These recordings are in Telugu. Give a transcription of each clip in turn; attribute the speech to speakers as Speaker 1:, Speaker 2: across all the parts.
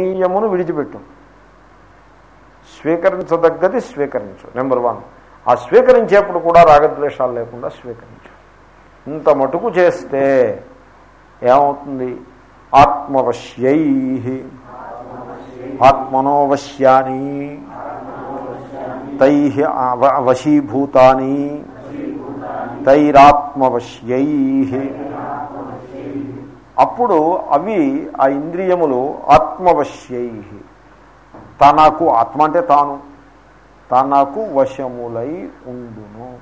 Speaker 1: నియమును విడిచిపెట్టు. స్వీకరించదగ్గది స్వీకరించు. నెంబర్ వన్ ఆ స్వీకరించేప్పుడు కూడా రాగద్వేషాలు లేకుండా స్వీకరించు. ఇంత మటుకు చేస్తే ఏమవుతుంది? ఆత్మవశ్యై. ఆత్మనోవశ్యాని. తై వశీభూతాని తైరాత్మవశ్యై. అప్పుడు అవి ఆ ఇంద్రియములు ఆత్మవశ్యై. తనకు ఆత్మ అంటే తాను. తనకు వశములై ఉండును.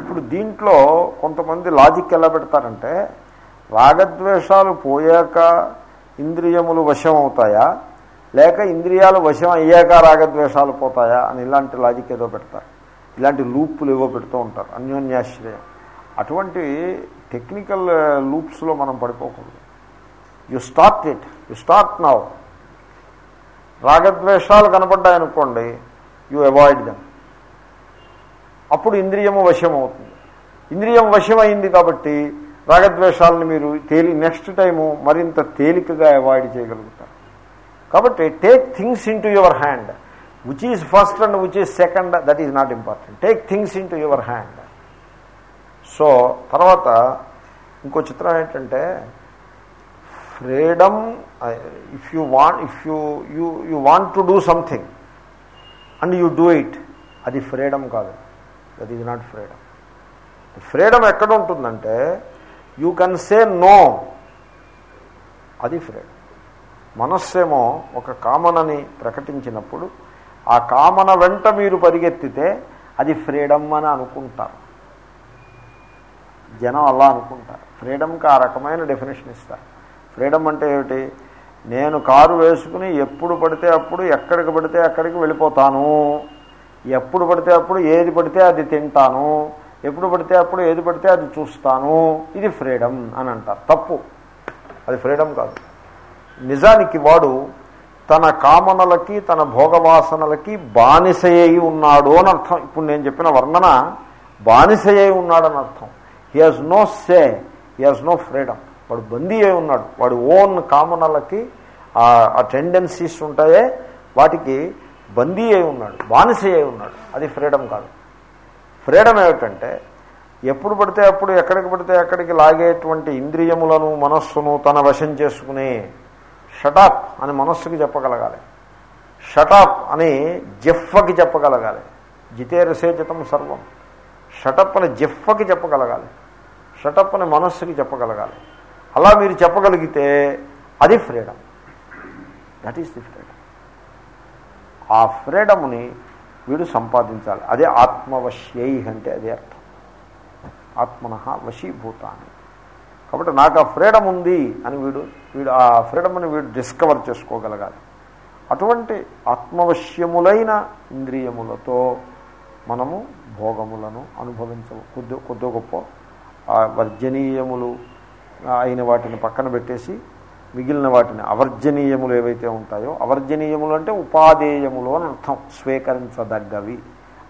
Speaker 1: ఇప్పుడు దీంట్లో కొంతమంది లాజిక్ ఎలా పెడతారంటే రాగద్వేషాలు పోయాక ఇంద్రియములు వశం అవుతాయా? లేక ఇంద్రియాలు వశం అయ్యాక రాగద్వేషాలు పోతాయా? అని ఇలాంటి లాజిక్ ఏదో పెడతారు. ఇలాంటి లూపులు ఏవో పెడుతూ ఉంటారు. అన్యోన్యాశ్రయం. అటువంటి టెక్నికల్ లూప్స్లో మనం పడిపోకూడదు. You start it you start now రాగద్వేషాలు కనపడ్డాయనుకోండి యు అవాయిడ్ దెమ్ అప్పుడు ఇంద్రియము వశం అవుతుంది ఇంద్రియం వశమైంది కాబట్టి రాగద్వేషాలను మీరు తేలి నెక్స్ట్ టైము మరింత తేలికగా అవాయిడ్ చేయగలుగుతారు. కాబట్టి take things in your hand which is first and which is second that is not important take things in your hand so తర్వాత ఇంకో చిత్రం ఏంటంటే freedom if you want if you you you want to do something and you do it అది ఫ్రీడమ్ కాదు. That is not freedom. Freedom ఎక్కడ ఉంటుందంటే యూ కెన్ సే నో అది ఫ్రీడమ్. మనస్సేమో ఒక కామనని ప్రకటించినప్పుడు ఆ కామన వెంట మీరు పరిగెత్తితే అది ఫ్రీడమ్ అని అనుకుంటారు. జనం అలా అనుకుంటారు. ఫ్రీడమ్కి ఆ రకమైన డెఫినేషన్ ఇస్తారు. ఫ్రీడమ్ అంటే ఏమిటి? నేను కారు వేసుకుని ఎప్పుడు పడితే అప్పుడు ఎక్కడికి పడితే అక్కడికి వెళ్ళిపోతాను. ఎప్పుడు పడితే అప్పుడు ఏది పడితే అది తింటాను. ఎప్పుడు పడితే అప్పుడు ఏది పడితే అది చూస్తాను. ఇది ఫ్రీడమ్ అని అంటారు. తప్పు. అది ఫ్రీడమ్ కాదు. నిజానికి వాడు తన కామనలకి తన భోగవాసనలకి బానిసయ్యి ఉన్నాడు అని అర్థం. ఇప్పుడు నేను చెప్పిన వర్ణన బానిసయ్యి ఉన్నాడని అర్థం. He has no say he has no freedom వాడు బందీ అయి ఉన్నాడు. వాడు ఓన్ కామనలకి ఆ టెండెన్సీస్ ఉంటాయే వాటికి బందీ అయి ఉన్నాడు బానిస అయి ఉన్నాడు. అది ఫ్రీడమ్ కాదు. ఫ్రీడమ్ ఏమిటంటే ఎప్పుడు పడితే అప్పుడు ఎక్కడికి పడితే అక్కడికి లాగేటువంటి ఇంద్రియములను మనస్సును తన వశం చేసుకుని షటాప్ అని మనస్సుకి చెప్పగలగాలి. షటాప్ అని జిఫ్ఫకి చెప్పగలగాలి. జితేరసేచితం సర్వం. షటప్ అని జిఫ్ఫకి చెప్పగలగాలి. షటప్ అని మనస్సుకి చెప్పగలగాలి. అలా మీరు చెప్పగలిగితే అది freedom. That is the freedom ఆ ఫ్రీడమ్ని వీడు సంపాదించాలి. అదే ఆత్మవశ్యై అంటే అదే అర్థం. ఆత్మన వశీభూతాన్ని. కాబట్టి నాకు ఆ ఫ్రీడమ్ ఉంది అని వీడు వీడు ఆ ఫ్రీడమ్ని వీడు డిస్కవర్ చేసుకోగలగాలి. అటువంటి ఆత్మవశ్యములైన ఇంద్రియములతో మనము భోగములను అనుభవించ కొద్ది కొద్ది గొప్ప ఆ వర్జనీయములు అయిన వాటిని పక్కన పెట్టేసి మిగిలిన వాటిని అవర్జనీయములు ఏవైతే ఉంటాయో అవర్జనీయములు అంటే ఉపాధేయములు అని అర్థం స్వీకరించదగ్గవి.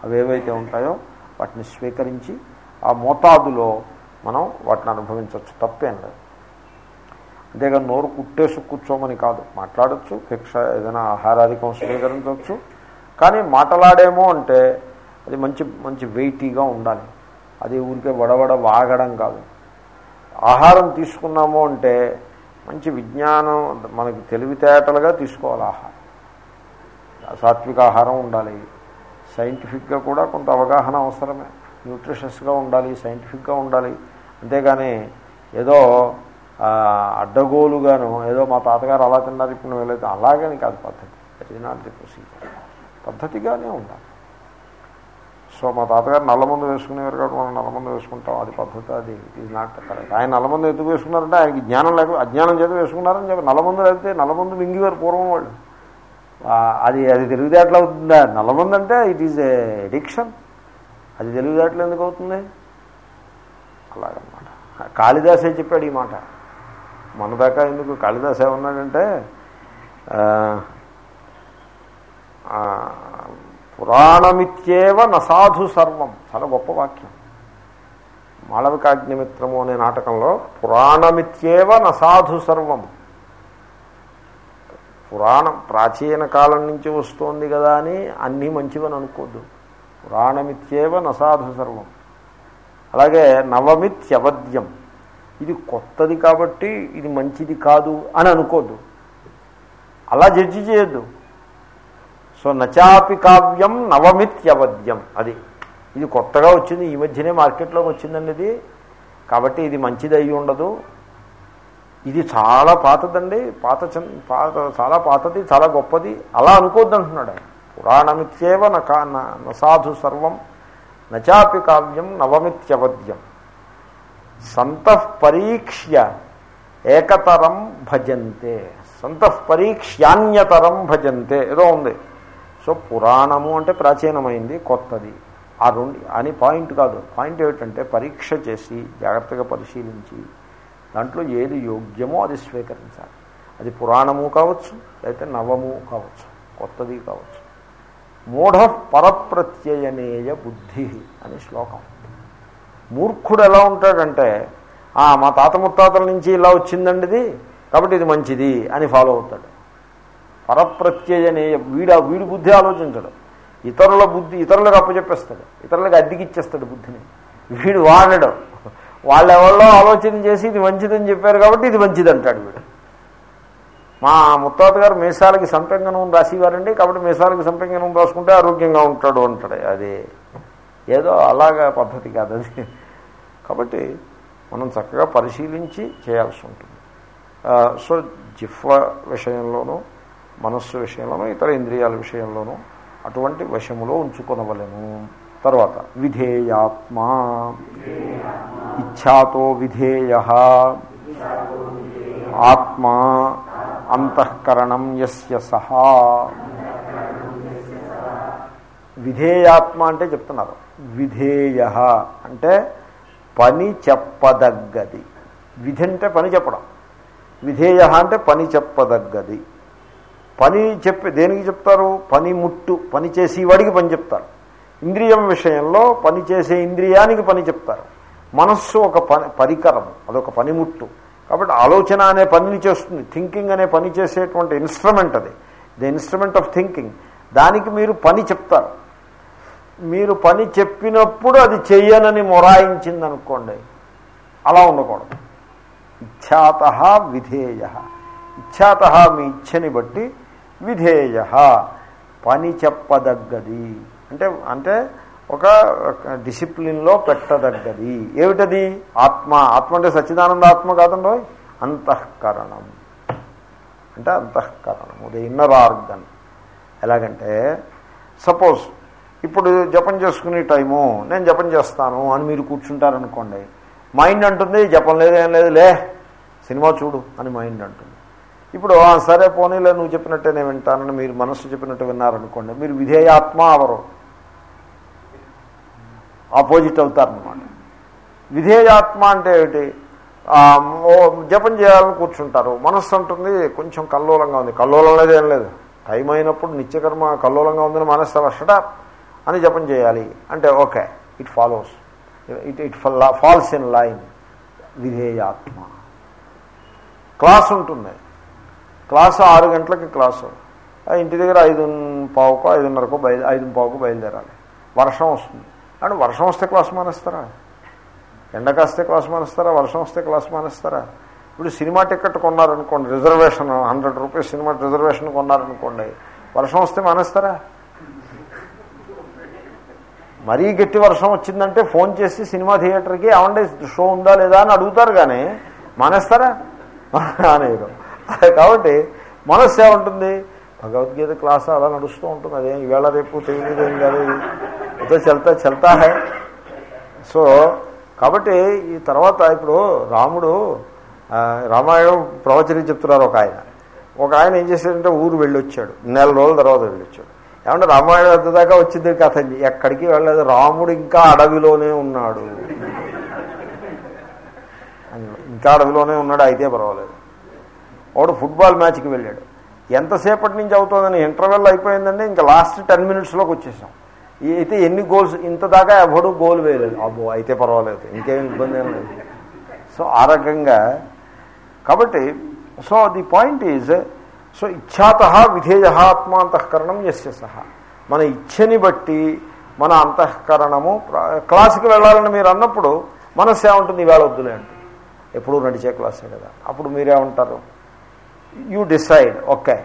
Speaker 1: అవి ఏవైతే ఉంటాయో వాటిని స్వీకరించి ఆ మోతాదులో మనం వాటిని అనుభవించవచ్చు. తప్పేం లేదు అంతేగా నోరు కుట్టేసి కూర్చోమని కాదు. మాట్లాడచ్చు భిక్ష ఏదైనా ఆహారాధికం స్వీకరించవచ్చు. కానీ మాట్లాడేమో అంటే అది మంచి మంచి వెయిటీగా ఉండాలి. అది ఊరికే వడవడ వాగడం కాదు. ఆహారం తీసుకున్నాము అంటే మంచి విజ్ఞానం మనకి తెలివితేటలుగా తీసుకోవాలి ఆహారం. సాత్విక ఆహారం ఉండాలి. సైంటిఫిక్గా కూడా కొంత అవగాహన అవసరమే. న్యూట్రిషస్గా ఉండాలి సైంటిఫిక్గా ఉండాలి. అంతేగాని ఏదో అడ్డగోలుగాను ఏదో మా తాతగారు అలా తిన్నారు ఇప్పుడు వెళ్ళైతే అలాగని కాదు పద్ధతి. అది ఈజ్ నాట్ ది ప్రొసీజర్ పద్ధతిగానే ఉండాలి. సో మా తాతగారు నల్లమందు వేసుకునేవారు కాబట్టి మనం నల్లమందు వేసుకుంటాం. అది పద్ధతి అది ఇట్ ఈజ్ నాట్ కరెక్ట్ ఆయన నల్లమందు ఎందుకు వేసుకున్నారంటే ఆయనకి జ్ఞానం లేక అజ్ఞానం చేత వేసుకున్నారని చెప్పి నల్లమందు అయితే నల్లమందు మింగివారు పూర్వం వాళ్ళు. అది అది తెలివితేటలు అవుతుందా? నల్లమందు అంటే ఇట్ ఈజ్ ఏ ఎడిక్షన్ అది తెలివితేటలు ఎందుకు అవుతుంది? అలాగనమాట. కాళిదాసే చెప్పాడు ఈ మాట. మన దాకా ఎందుకు కాళిదాస్ ఏమన్నాడంటే పురాణమిత్యేవ నసాధు సర్వం. చాలా గొప్ప వాక్యం. మాళవికాగ్నిమిత్రము అనే నాటకంలో పురాణమిత్యేవ నసాధు సర్వం. పురాణం ప్రాచీన కాలం నుంచి వస్తోంది కదా అని అన్నీ మంచివని అనుకోద్దు. పురాణమిత్యేవ నసాధు సర్వం. అలాగే నవమిత్యవద్యం. ఇది కొత్తది కాబట్టి ఇది మంచిది కాదు అని అనుకోద్దు. అలా జడ్జి చేయొద్దు. సో నచాపి కావ్యం నవమిత్యవద్యం. అది ఇది కొత్తగా వచ్చింది ఈ మధ్యనే మార్కెట్లోకి వచ్చిందండి ఇది కాబట్టి ఇది మంచిది అయి ఉండదు. ఇది చాలా పాతదండి పాత పాత చాలా పాతది చాలా గొప్పది. అలా అనుకోద్దు అంటున్నాడు ఆయన. పురాణమిత్యేవ నసాధు సర్వం నచాపి కావ్యం నవమిత్యవద్యం. సంతః పరీక్ష్య ఏకతరం భజంతే. సంతః పరీక్ష్యాన్యతరం భజంతే. ఏదో ఉంది. సో పురాణము అంటే ప్రాచీనమైంది కొత్తది. ఆ రెండు అని పాయింట్ కాదు. పాయింట్ ఏమిటంటే పరీక్ష చేసి జాగ్రత్తగా పరిశీలించి దాంట్లో ఏది యోగ్యమో అది స్వీకరించాలి. అది పురాణము కావచ్చు లేకపోతే నవము కావచ్చు కొత్తది కావచ్చు. మూఢ పరప్రత్యయనేయ బుద్ధి అని శ్లోకం. మూర్ఖుడు ఎలా ఉంటాడంటే "ఆ, మా తాత ముత్తాతల నుంచి ఇలా వచ్చిందండి ఇది కాబట్టి ఇది మంచిది అని ఫాలో అవుతాడు. పరప్రత్యయనేయ వీడు వీడి బుద్ధి ఆలోచించడు. ఇతరుల బుద్ధి ఇతరులకు అప్పచెప్పేస్తాడు. ఇతరులకు అద్దెకిచ్చేస్తాడు బుద్ధిని. వీడు వాడడు. వాళ్ళెవరిలో ఆలోచన చేసి ఇది మంచిదని చెప్పారు కాబట్టి ఇది మంచిది అంటాడు వీడు. మా ముత్తాత గారు మీసాలకి సంపెంగనం రాసేవారండి. కాబట్టి మీసాలకి సంపెంగనం రాసుకుంటే ఆరోగ్యంగా ఉంటాడు అంటాడు. అదే ఏదో అలాగా పద్ధతి కాదు అది. కాబట్టి మనం చక్కగా పరిశీలించి చేయాల్సి ఉంటుంది. సో జిహ్వ విషయంలోనూ మనస్సు విషయంలోనూ ఇతర ఇంద్రియాల విషయంలోనూ అటువంటి వశములో ఉంచుకొనవలను. తర్వాత విధేయాత్మా. ఇచ్ఛాతో విధేయ. ఆత్మా అంతఃకరణం యస్య సహా. విధేయాత్మ అంటే చెప్తున్నారు. విధేయ అంటే పని చెప్పదగ్గది. విధి అంటే పని చెప్పడం. విధేయ అంటే పని చెప్పదగ్గది. పని చెప్పి దేనికి చెప్తారు? పని ముట్టు పని చేసేవాడికి పని చెప్తారు. ఇంద్రియం విషయంలో పని చేసే ఇంద్రియానికి పని చెప్తారు. మనస్సు ఒక పని పరికరం అదొక పనిముట్టు కాబట్టి ఆలోచన అనే పనిని చేస్తుంది. థింకింగ్ అనే పని చేసేటువంటి ఇన్స్ట్రుమెంట్ అది. The instrument of thinking. దానికి మీరు పని చెప్తారు. మీరు పని చెప్పినప్పుడు అది చెయ్యనని మొరాయించింది అనుకోండి అలా ఉండకూడదు. ఇచ్ఛాత విధేయ. ఇచ్ఛాత మీ ఇచ్ఛని బట్టి విధేయ. పని చెప్పదగ్గది అంటే అంటే ఒక డిసిప్లిన్లో పెట్టదగ్గది. ఏమిటది? ఆత్మ. ఆత్మ అంటే సచ్చిదానంద ఆత్మ కాదండో అంతఃకరణం. అంటే అంతఃకరణం. అది ఇన్నర్ ఆర్గన్. ఎలాగంటే సపోజ్ ఇప్పుడు జపం చేసుకునే టైము నేను జపం చేస్తాను అని మీరు కూర్చుంటారనుకోండి మైండ్ అంటుంది జపం లేదు ఏం లేదు లే సినిమా చూడు అని మైండ్ అంటుంది. ఇప్పుడు "ఆ, సరే పోనీలే నువ్వు చెప్పినట్టే నేను వింటానని మీరు మనస్సు చెప్పినట్టు విన్నారనుకోండి మీరు విధేయాత్మ అవరు. ఆపోజిట్ అవుతారనమాట విధేయాత్మ అంటే ఏమిటి? జపం చేయాలని కూర్చుంటారు. మనస్సు అంటుంది కొంచెం కల్లోలంగా ఉంది. కల్లోలం లేదు ఏం లేదు. టైం అయినప్పుడు నిత్యకర్మ కల్లోలంగా ఉందని మనస్సు వస్తట అని జపం చేయాలి. అంటే okay it follows. It it falls in line. విధేయాత్మ. Class ఉంటుంది. క్లాసు ఆరు గంటలకి క్లాసు. ఆ ఇంటి దగ్గర ఐదు పావుకో ఐదున్నరకో బయలు ఐదు పావుకో బయలుదేరాలి. వర్షం వస్తుంది. అంటే వర్షం వస్తే క్లాస్ మానేస్తారా? ఎండ కాస్తే క్లాస్ మానేస్తారా? వర్షం వస్తే క్లాస్ మానేస్తారా? ఇప్పుడు cinema ticket కొన్నారనుకోండి reservation hundred rupees cinema reservation కొన్నారనుకోండి వర్షం వస్తే మానేస్తారా? మరీ గట్టి వర్షం వచ్చిందంటే ఫోన్ చేసి సినిమా థియేటర్కి ఏమంటే షో ఉందా లేదా అని అడుగుతారు కానీ మానేస్తారా? అనేరు కాబట్టి మనస్సు ఏముంటుంది? భగవద్గీత క్లాస్ అలా నడుస్తూ ఉంటుంది. అదేం ఈవేళ రేపు తెలియదు ఏం కాదు. అయితే చెల్తా చెల్తా సో కాబట్టి ఈ తర్వాత ఇప్పుడు రాముడు రామాయణం ప్రవచనం చెప్తున్నారు ఒక ఆయన. ఒక ఆయన ఏం చేశాడంటే ఊరు వెళ్ళొచ్చాడు. నెల రోజుల తర్వాత వెళ్ళొచ్చాడు. ఏమంటే రామాయణం ఎంత దాకా వచ్చింది కథ ఎక్కడికి వెళ్ళలేదు. రాముడు ఇంకా అడవిలోనే ఉన్నాడు. ఇంకా అడవిలోనే ఉన్నాడు. అయితే పర్వాలేదు. వాడు ఫుట్బాల్ మ్యాచ్కి వెళ్ళాడు. ఎంతసేపటి నుంచి అవుతుందని ఇంటర్వెల్ అయిపోయిందంటే ఇంకా లాస్ట్ టెన్ మినిట్స్లోకి వచ్చేసాం. అయితే ఎన్ని గోల్స్ ఇంత దాకా ఎవడు గోల్ వేయలేదు. అబ్బో అయితే పర్వాలేదు ఇంకేం ఇబ్బంది ఏం లేదు. సో ఆ రకంగా కాబట్టి so the point is so ఇచ్చాత విధేయ ఆత్మాంతఃకరణం ఎస్య సహ మన ఇచ్ఛని బట్టి మన అంతఃకరణము క్లాసుకి వెళ్ళాలని మీరు అన్నప్పుడు మనస్సు ఏముంటుంది? ఇవాళ వద్దులే అంటే ఎప్పుడు నడిచే క్లాసే కదా. అప్పుడు మీరేమంటారు? You decide okay.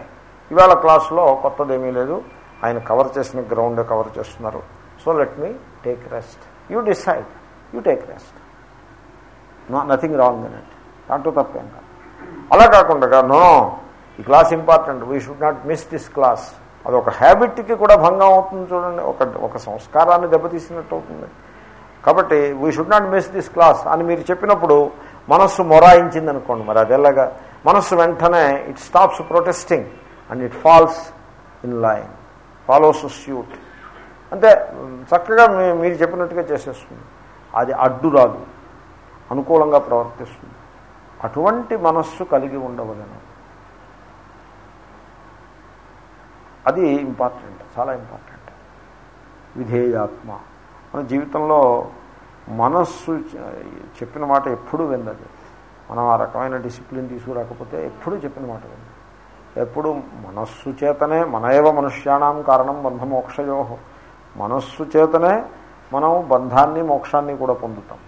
Speaker 1: ఇవాళ క్లాస్లో కొత్తదేమీ లేదు. ఆయన కవర్ చేసిన గ్రౌండ్ కవర్ చేస్తున్నారు. So let me take rest. You decide you take rest. No nothing wrong in it. దాంట్లో తప్పేం కాదు. అలా కాకుండా నో ఈ class important. We should not miss this class అది ఒక హ్యాబిట్కి కూడా భంగం అవుతుంది చూడండి. ఒక ఒక సంస్కారాన్ని దెబ్బతీసినట్టు అవుతుంది. కాబట్టి we should not miss this class అని మీరు చెప్పినప్పుడు మనస్సు మొరాయించింది అనుకోండి మరి అదేలాగా మనస్సు వెంటనే it stops protesting and it falls in line follows suit అంటే చక్కగా మీరు చెప్పినట్టుగా చేసేస్తుంది. అది అడ్డు రాదు అనుకూలంగా ప్రవర్తిస్తుంది. అటువంటి మనస్సు కలిగి ఉండవలను. అది ఇంపార్టెంట్ చాలా ఇంపార్టెంట్ విధేయాత్మ. మన జీవితంలో మనస్సు చెప్పిన మాట ఎప్పుడూ విందది మనం ఆ రకమైన డిసిప్లిన్ తీసుకురాకపోతే ఎప్పుడూ చెప్పిన మాట ఎప్పుడు మనస్సు చేతనే మనయవ మనుష్యాణం కారణం బంధమోక్షయో మనస్సు చేతనే మనం బంధాన్ని మోక్షాన్ని కూడా పొందుతాం.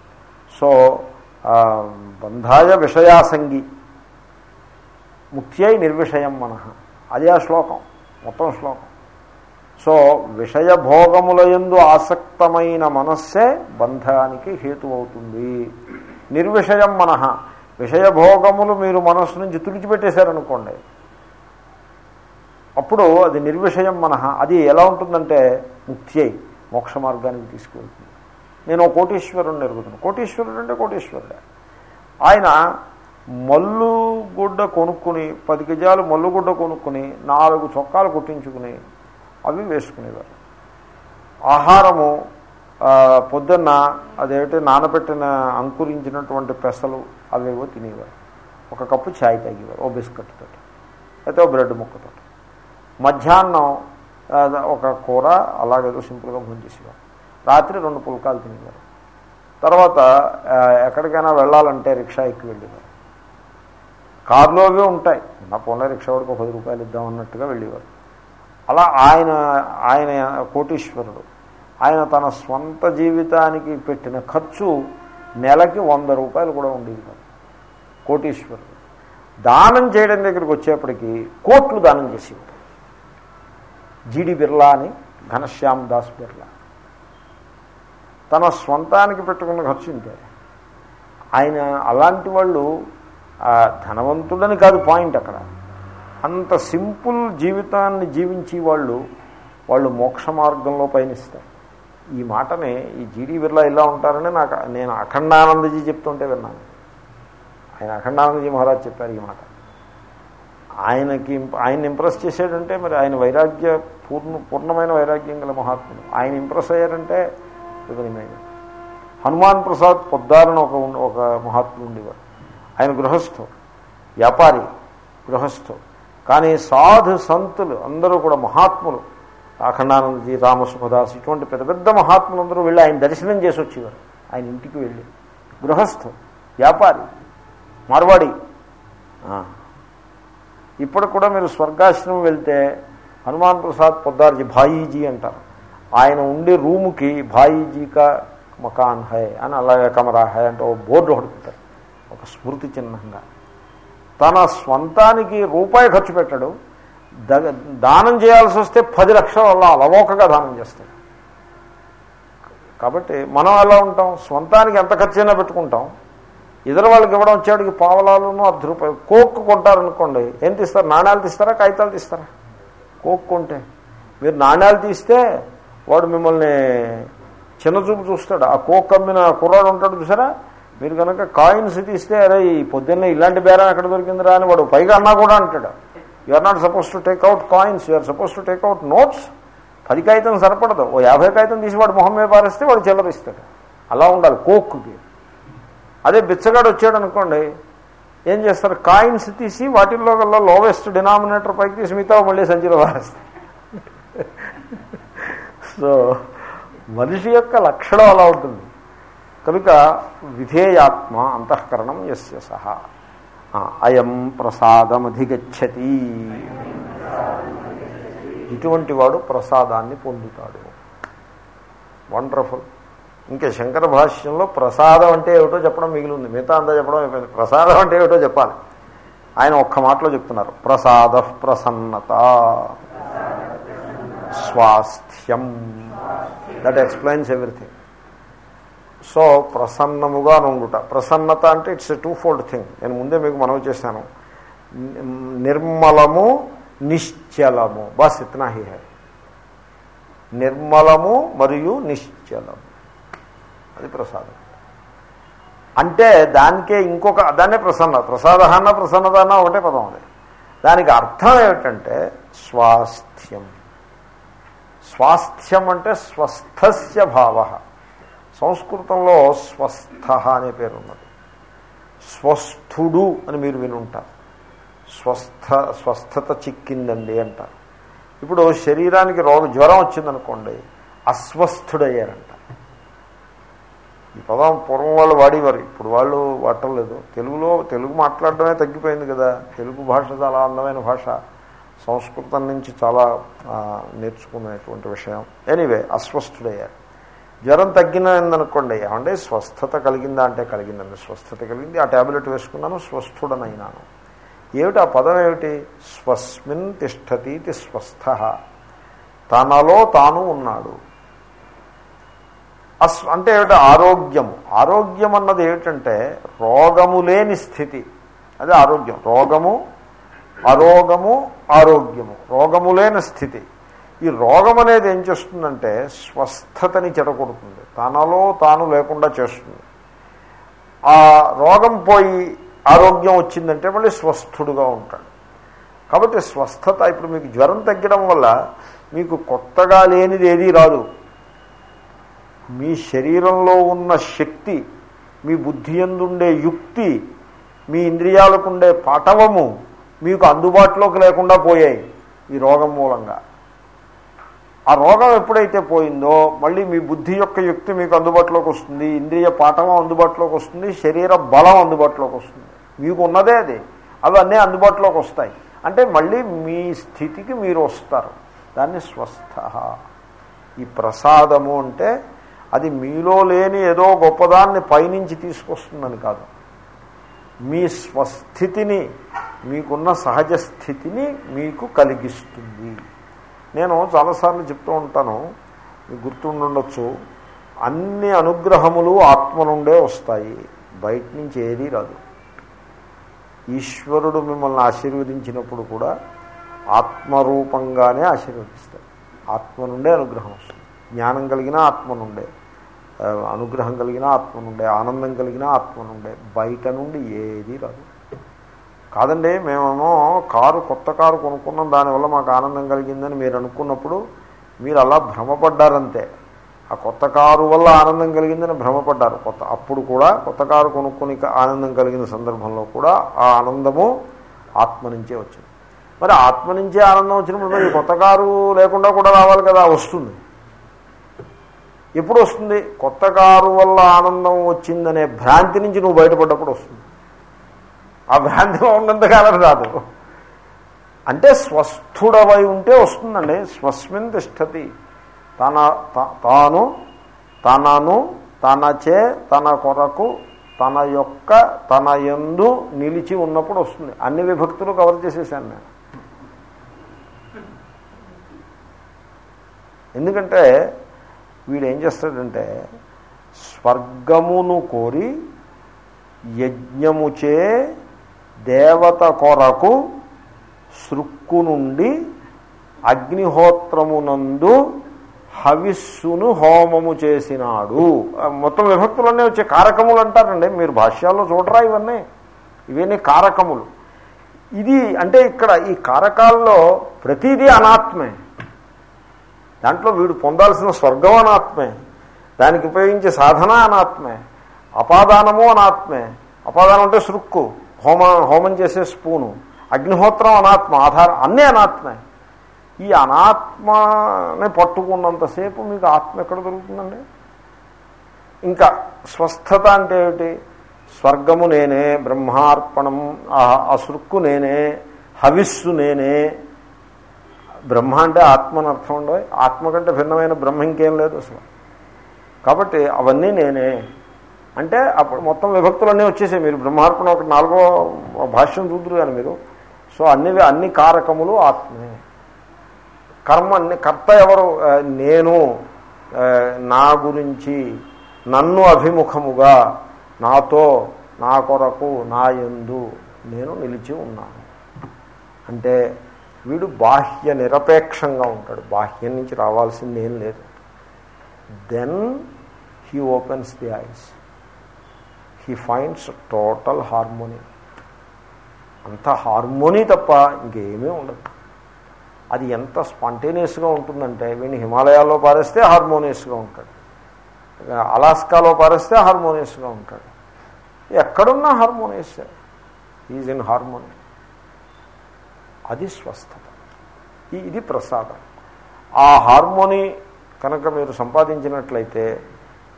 Speaker 1: సో బంధాయ విషయాసంగి ముఖ్యై నిర్విషయం మనః. అదే ఆ శ్లోకం మొత్తం శ్లోకం. సో విషయభోగములయందు ఆసక్తమైన మనస్సే బంధానికి హేతు అవుతుంది నిర్విషయం మనః. విషయభోగములు మీరు మనస్సు నుంచి తుడిచిపెట్టేశారనుకోండి. అప్పుడు అది నిర్విషయం మనహ. అది ఎలా ఉంటుందంటే ముక్తి అయి మోక్ష మార్గానికి తీసుకువెళ్తుంది. నేను ఒక కోటీశ్వరుని ఎరుగుతున్నాను కోటీశ్వరుడు అంటే కోటీశ్వరుడే. ఆయన మల్లుగుడ్డ కొనుక్కుని పది గజాలు మల్లుగుడ్డ కొనుక్కుని నాలుగు చొక్కాలు కుట్టించుకుని అవి వేసుకునేవారు. ఆహారము పొద్దున్న అదేమిటి నానబెట్టిన అంకురించినటువంటి పెసలు అవేవో తినేవారు. ఒక కప్పు ఛాయ్ తాగేవారు ఓ బిస్కెట్ తోటి అయితే ఓ బ్రెడ్ ముక్కతో మధ్యాహ్నం ఒక కూర అలాగేదో సింపుల్గా భోంచేసేవారు రాత్రి రెండు పుల్కాలు తినేవారు. తర్వాత ఎక్కడికైనా వెళ్ళాలంటే రిక్షా ఎక్కి వెళ్ళేవారు. కారులో అవి ఉంటాయి. నా పోన్లే రిక్షా వాడికి ఒక పది రూపాయలు ఇద్దాం అన్నట్టుగా వెళ్ళేవారు. అలా ఆయన ఆయన కోటీశ్వరుడు ఆయన తన స్వంత జీవితానికి పెట్టిన ఖర్చు నెలకి వంద రూపాయలు కూడా ఉండేది కాదు. కోటీశ్వరుడు. దానం చేయడం దగ్గరికి వచ్చేప్పటికీ కోట్లు దానం చేసేవాడు. జీడి బిర్లా అని ఘనశ్యామ్ దాస్ బిర్లా. తన స్వంతానికి పెట్టుకున్న ఖర్చు ఇంతే. ఆయన అలాంటి వాళ్ళు ధనవంతుడని కాదు పాయింట్ అక్కడ. అంత సింపుల్ జీవితాన్ని జీవించి వాళ్ళు వాళ్ళు మోక్ష మార్గంలో పయనిస్తారు. ఈ మాటని ఈ జీడీ బిర్లా ఇలా ఉంటారని నాకు నేను అఖండానందజీ చెప్తుంటే విన్నాను. ఆయన అఖండానందజీ మహారాజ్ చెప్పారు ఈ మాట. ఆయనకి ఆయన ఇంప్రెస్ చేసాడంటే మరి ఆయన వైరాగ్య పూర్ణ పూర్ణమైన వైరాగ్యం గల మహాత్ముడు. ఆయన ఇంప్రెస్ అయ్యారంటే విపరీతమైన. హనుమాన్ ప్రసాద్ పొద్దారని ఒక ఒక మహాత్ముడు ఉండేవారు ఆయన గృహస్థు వ్యాపారి గృహస్థు కానీ సాధు సంతులు అందరూ కూడా మహాత్ములు. అఖండానందజీ రామసుఖదాస్ ఇటువంటి పెద్ద పెద్ద మహాత్ములందరూ వెళ్ళి ఆయన దర్శనం చేసి వచ్చేవారు. ఆయన ఇంటికి వెళ్ళి. గృహస్థు వ్యాపారి మార్వాడి. ఇప్పుడు కూడా మీరు స్వర్గాశ్రమం వెళ్తే హనుమాన్ ప్రసాద్ పొద్దార్జీ భాయీజీ అంటారు. ఆయన ఉండే రూముకి భాయీజీకా మకాన్ హై అని అలాగే కమరా హై అంటే ఒక బోర్డు ఒకటి ఒక స్మృతి చిహ్నంగా. తన స్వంతానికి రూపాయి ఖర్చు పెట్టాడు. దానం చేయాల్సి వస్తే పది లక్షల అలా అలవోకగా దానం చేస్తాడు కాబట్టి మనం ఎలా ఉంటాం? స్వంతానికి ఎంత ఖర్చైనా పెట్టుకుంటాం. ఇతర వాళ్ళకి ఇవ్వడం వచ్చేవాడికి పావలాలను అర్ధ రూపాయలు కోక్కు కొంటారనుకోండి ఏం తీస్తారు? నాణ్యాలు తీస్తారా? కాగితాలు తీస్తారా? కోక్కు కొంటే. మీరు నాణ్యాలు తీస్తే వాడు మిమ్మల్ని చిన్నచూపు చూస్తాడు. ఆ కోక్ అమ్మిన కుర్రాడు ఉంటాడు చూసారా? మీరు కనుక కాయిన్స్ తీస్తే అరే ఈ పొద్దున్నే ఇలాంటి బేరం ఎక్కడ దొరికిందిరా? అని వాడు పైగా అన్నా కూడా అంటాడు. You are not suppose to take out coins you are suppose to take out notes పది కాగితం సరిపడదు. ఓ యాభై కాగితం తీసి వాడు మొహం మీద పారేస్తే వాడు చిల్లరిస్తాడు అలా ఉండాలి. కోక్కి అదే బిచ్చగాడు వచ్చాడు అనుకోండి ఏం చేస్తారు? కాయిన్స్ తీసి వాటిల్లో కల్లా లోవెస్ట్ డినామినేటర్ పైకి తీసి మిగతా మళ్ళీ సంచిలో పారేస్తారు. సో మనిషి యొక్క లక్షణం అలా ఉంటుంది. కనుక విధేయాత్మ అంతఃకరణం ఎస్ సహా. అయం ప్రసాదమధిగచ్చతి. ఇటువంటి వాడు ప్రసాదాన్ని పొందుతాడు. వండర్ఫుల్ ఇంకా శంకర భాష్యంలో ప్రసాదం అంటే ఏమిటో చెప్పడం మిగిలి ఉంది మిగతా అంతా చెప్పడం అయిపోయింది. ప్రసాదం అంటే ఏమిటో చెప్పాలి. ఆయన ఒక్క మాటలో చెప్తున్నారు. ప్రసాద ప్రసన్నత. స్వాస్థ్యం. దట్ ఎక్స్ప్లెయిన్స్ ఎవ్రీథింగ్ సో ప్రసన్నముగా నుండుట ప్రసన్నత అంటే it's a two fold thing నేను ముందే మీకు మనవి చేశాను. నిర్మలము నిశ్చలము. బస్ ఇతనా హీ హై. నిర్మలము మరియు నిశ్చలము. అది ప్రసాదం. అంటే దానికే ఇంకొక దాన్నే ప్రసన్న ప్రసాద అన్న ప్రసన్నత అన్న ఒకటే పదం అది. దానికి అర్థం ఏమిటంటే స్వాస్థ్యం. స్వాస్థ్యం అంటే స్వస్థస్య భావ. సంస్కృతంలో స్వస్థ అనే పేరు ఉన్నది. స్వస్థుడు అని మీరు వినుంటారు. స్వస్థ స్వస్థత చిక్కిందండి అంటారు. ఇప్పుడు శరీరానికి రోగ జ్వరం వచ్చిందనుకోండి అస్వస్థుడయ్యారంట. ఈ పదం పూర్వం వాళ్ళు వాడేవారు ఇప్పుడు వాళ్ళు వాడటం తెలుగులో తెలుగు మాట్లాడడమే తగ్గిపోయింది కదా. తెలుగు భాష చాలా అందమైన భాష. సంస్కృతం నుంచి చాలా నేర్చుకునేటువంటి విషయం. ఎనీవే అస్వస్థుడయ్యారు. జ్వరం తగ్గినదనుకోండి ఏమంటే స్వస్థత కలిగిందా అంటే కలిగిందండి. స్వస్థత కలిగింది. ఆ ట్యాబ్లెట్ వేసుకున్నాను స్వస్థుడనైనాను. ఏమిటి ఆ పదం ఏమిటి? స్వస్మిన్ తిష్టతీతి స్వస్థ. తనలో తాను ఉన్నాడు. అస్ అంటే ఏమిటి? ఆరోగ్యము ఆరోగ్యం అన్నది ఏమిటంటే రోగము లేని స్థితి. అదే ఆరోగ్యం. రోగము అరోగము ఆరోగ్యము. రోగము లేని స్థితి. ఈ రోగం అనేది ఏం చేస్తుందంటే స్వస్థతని చెడగొడుతుంది. తనలో తాను లేకుండా చేస్తుంది. ఆ రోగం పోయి ఆరోగ్యం వచ్చిందంటే మళ్ళీ స్వస్థుడుగా ఉంటాడు. కాబట్టి స్వస్థత ఇప్పుడు మీకు జ్వరం తగ్గడం వల్ల మీకు కొత్తగా లేనిది ఏదీ రాదు. మీ శరీరంలో ఉన్న శక్తి మీ బుద్ధి ఎందుండే యుక్తి మీ ఇంద్రియాలకు ఉండే పాటవము మీకు అందుబాటులోకి లేకుండా పోయాయి ఈ రోగం మూలంగా. ఆ రోగం ఎప్పుడైతే పోయిందో మళ్ళీ మీ బుద్ధి యొక్క యుక్తి మీకు అందుబాటులోకి వస్తుంది ఇంద్రియ పాఠం అందుబాటులోకి వస్తుంది శరీర బలం అందుబాటులోకి వస్తుంది. మీకు ఉన్నదే అది. అవి అన్నీ అందుబాటులోకి వస్తాయి. అంటే మళ్ళీ మీ స్థితికి మీరు వస్తారు. దాన్ని స్వస్థ. ఈ ప్రసాదము అంటే అది మీలో లేని ఏదో గొప్పదాన్ని పైనుంచి తీసుకొస్తుందని కాదు. మీ స్వస్థితిని మీకున్న సహజ స్థితిని మీకు కలిగిస్తుంది. నేను చాలాసార్లు చెప్తూ ఉంటాను మీకు గుర్తుండొచ్చు అన్ని అనుగ్రహములు ఆత్మ నుండే వస్తాయి బయట నుంచి ఏదీ రాదు. ఈశ్వరుడు మిమ్మల్ని ఆశీర్వదించినప్పుడు కూడా ఆత్మరూపంగానే ఆశీర్వదిస్తాడు. ఆత్మ నుండే అనుగ్రహం వస్తుంది. జ్ఞానం కలిగిన ఆత్మ నుండే అనుగ్రహం కలిగిన ఆత్మ నుండే ఆనందం కలిగిన ఆత్మ నుండే బయట నుండి ఏదీ రాదు. కాదండి మేమేమో కారు కొత్త కారు కొనుక్కున్నాం దానివల్ల మాకు ఆనందం కలిగిందని మీరు అనుకున్నప్పుడు మీరు అలా భ్రమపడ్డారంతే. ఆ కొత్త కారు వల్ల ఆనందం కలిగిందని భ్రమపడ్డారు. కొత్త అప్పుడు కూడా కొత్త కారు కొనుక్కొని ఆనందం కలిగిన సందర్భంలో కూడా ఆ ఆనందము ఆత్మ నుంచే వచ్చింది. మరి ఆత్మ నుంచే ఆనందం వచ్చినప్పుడు మరి కొత్త కారు లేకుండా కూడా రావాలి కదా వస్తుంది. ఎప్పుడు వస్తుంది? కొత్త కారు వల్ల ఆనందం వచ్చిందనే భ్రాంతి నుంచి నువ్వు బయటపడ్డప్పుడు వస్తుంది. ఆ భ్రాంతిలో ఉన్నంతకాలం రాదు. అంటే స్వస్థుడవై ఉంటే వస్తుందండి. స్వస్మిన్ తిష్టతి. తన తాను తనను తనచే తన కొరకు తన యొక్క తన ఎందు నిలిచి ఉన్నప్పుడు వస్తుంది. అన్ని విభక్తులు కవర్ చేసేసాను నేను. ఎందుకంటే వీడు ఏం చేస్తాడంటే స్వర్గమును కోరి యజ్ఞముచే దేవత కొరకు సృక్కు నుండి అగ్నిహోత్రమునందు హవిస్సును హోమము చేసినాడు. మొత్తం విభక్తులన్నీ వచ్చే కారకములు అంటారండి. మీరు భాష్యాల్లో చూడరా ఇవన్నీ? ఇవన్నీ కారకములు. ఇది అంటే ఇక్కడ ఈ కారకాల్లో ప్రతిదీ అనాత్మే. దాంట్లో వీడు పొందాల్సిన స్వర్గం అనాత్మే. దానికి ఉపయోగించే సాధన అనాత్మే. అపాదానము అనాత్మే. అపాదానం అంటే సృక్కు హోమ హోమం చేసే స్పూను. అగ్నిహోత్రం అనాత్మ ఆధారం అన్నీ అనాత్మే. ఈ అనాత్మని పట్టుకున్నంతసేపు మీకు ఆత్మ ఎక్కడ దొరుకుతుందండి? ఇంకా స్వస్థత అంటే ఏమిటి? స్వర్గము నేనే బ్రహ్మార్పణం ఆ అసృక్కు నేనే హవిస్సు నేనే. బ్రహ్మ అంటే ఆత్మని అర్థం ఉండవు ఆత్మ కంటే భిన్నమైన బ్రహ్మ ఇంకేం లేదు అసలు. కాబట్టి అవన్నీ నేనే. అంటే అప్పుడు మొత్తం విభక్తులన్నీ వచ్చేసాయి. మీరు బ్రహ్మార్పణ ఒక నాలుగో భాష్యం చూద్దరు కానీ మీరు. సో అన్ని అన్ని కారకములు ఆత్మే. కర్మ అన్ని కర్త ఎవరు? నేను నా గురించి నన్ను అభిముఖముగా నాతో నా కొరకు నా ఎందు నేను నిలిచి ఉన్నాను. అంటే వీడు బాహ్య నిరపేక్షంగా ఉంటాడు. బాహ్యం నుంచి రావాల్సింది లేదు. Then he opens the eyes he finds total harmony అంత హార్మోనీ తప్ప ఇంకేమీ ఉండదు. అది ఎంత స్పాంటేనియస్గా ఉంటుందంటే వీడిని హిమాలయాల్లో పారేస్తే హార్మోనియస్గా ఉంటాడు. అలాస్కాలో పారేస్తే హార్మోనియస్గా ఉంటాడు. ఎక్కడున్నా హార్మోనియస్ ఈజ్ ఇన్ హార్మోని అది స్వస్థత. ఈ- ఇది ప్రసాదం. ఆ హార్మోని కనుక మీరు సంపాదించినట్లయితే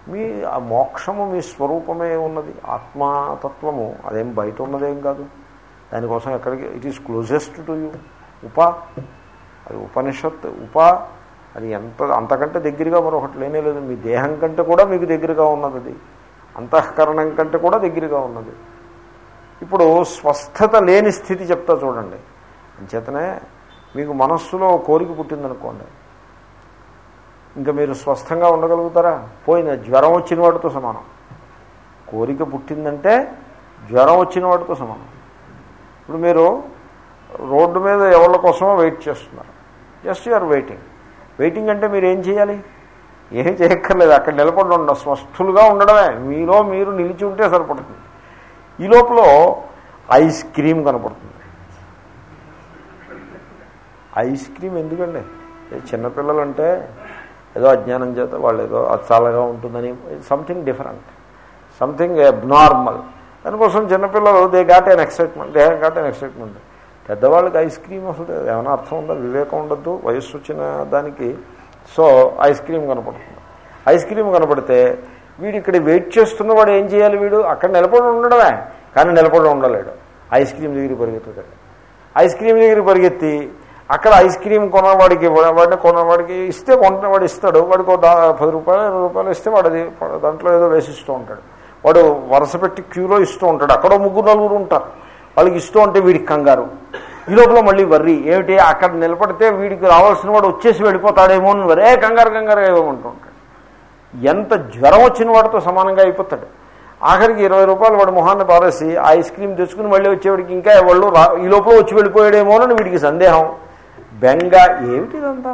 Speaker 1: మీ ఆ మోక్షము మీ స్వరూపమే ఉన్నది. ఆత్మతత్వము అదేం బయట ఉన్నదేం కాదు. దానికోసం ఎక్కడికి it is closest to you ఉప అది ఉపనిషత్ ఉప అది ఎంత అంతకంటే దగ్గరగా మరొకటి లేనే లేదు. మీ దేహం కంటే కూడా మీకు దగ్గరగా ఉన్నది అది. అంతఃకరణం కంటే కూడా దగ్గరగా ఉన్నది. ఇప్పుడు స్వస్థత లేని స్థితి చెప్తా చూడండి. అంచేతనే మీకు మనస్సులో కోరిక పుట్టిందనుకోండి. ఇంకా మీరు స్వస్థంగా ఉండగలుగుతారా? పోయిన జ్వరం వచ్చిన వాడితో సమానం. కోరిక పుట్టిందంటే జ్వరం వచ్చిన వాడితో సమానం. ఇప్పుడు మీరు రోడ్డు మీద ఎవరి కోసమో వెయిట్ చేస్తున్నారు. Just you're waiting. వెయిటింగ్ అంటే మీరు ఏం చేయాలి? ఏం చేయక్కర్లేదు. అక్కడ నిలబడి ఉండడం. స్వస్థులుగా ఉండడమే. మీలో మీరు నిలిచి ఉంటే సరిపడుతుంది. ఈ లోపల ఐస్ క్రీమ్ కనపడుతుంది. ఐస్ క్రీమ్ ఎందుకండి? చిన్నపిల్లలు అంటే ఏదో అజ్ఞానం చేత వాళ్ళు ఏదో అది చాలాగా ఉంటుందని సంథింగ్ డిఫరెంట్ సంథింగ్ అబ్నార్మల్ దానికోసం చిన్నపిల్లలు they got an excitement they got an excitement పెద్దవాళ్ళకి ఐస్ క్రీమ్ అసలు ఏమైనా అర్థం ఉందా? వివేకం ఉండద్దు. వయస్సు వచ్చిన దానికి సో ఐస్ క్రీమ్ కనపడుతుంది. ఐస్ క్రీమ్ కనపడితే వీడు ఇక్కడ వెయిట్ చేస్తున్నవాడు ఏం చేయాలి వీడు? అక్కడ నిలబడి ఉండడమే. కానీ నిలబడి ఉండలేడు. ఐస్ క్రీమ్ దగ్గర పరిగెత్తుతాడు. ఐస్ క్రీమ్ దగ్గర పరిగెత్తి అక్కడ ఐస్ క్రీమ్ కొన్నవాడికి వాడిని కొన్నవాడికి ఇస్తే వాడు ఇస్తాడు. వాడికి దా- పది రూపాయలు ఇరవై రూపాయలు ఇస్తే వాడిది దాంట్లో ఏదో వేసిస్తూ ఉంటాడు. వాడు వరుస పెట్టి క్యూలో ఇస్తూ ఉంటాడు. అక్కడ ముగ్గురు నలుగురు ఉంటారు. వాళ్ళకి ఇస్తూ ఉంటే వీడికి కంగారు. ఈ లోపల మళ్ళీ వర్రి. ఏమిటి? అక్కడ నిలబడితే వీడికి రావాల్సిన వాడు వచ్చేసి వెళ్ళిపోతాడేమో అని వరే కంగారు కంగారు ఇవ్వమంటూ ఉంటాడు. ఎంత జ్వరం వచ్చిన వాడితో సమానంగా అయిపోతాడు. ఆఖరికి ఇరవై రూపాయలు వాడు మొహాన్ని పారేసి ఐస్ క్రీమ్ తెచ్చుకుని మళ్ళీ వచ్చేవాడికి ఇంకా వాళ్ళు ఈ లోపల వచ్చి వెళ్ళిపోయాడేమో అని వీడికి సందేహం. బెంగ ఏమిటి ఇదంతా?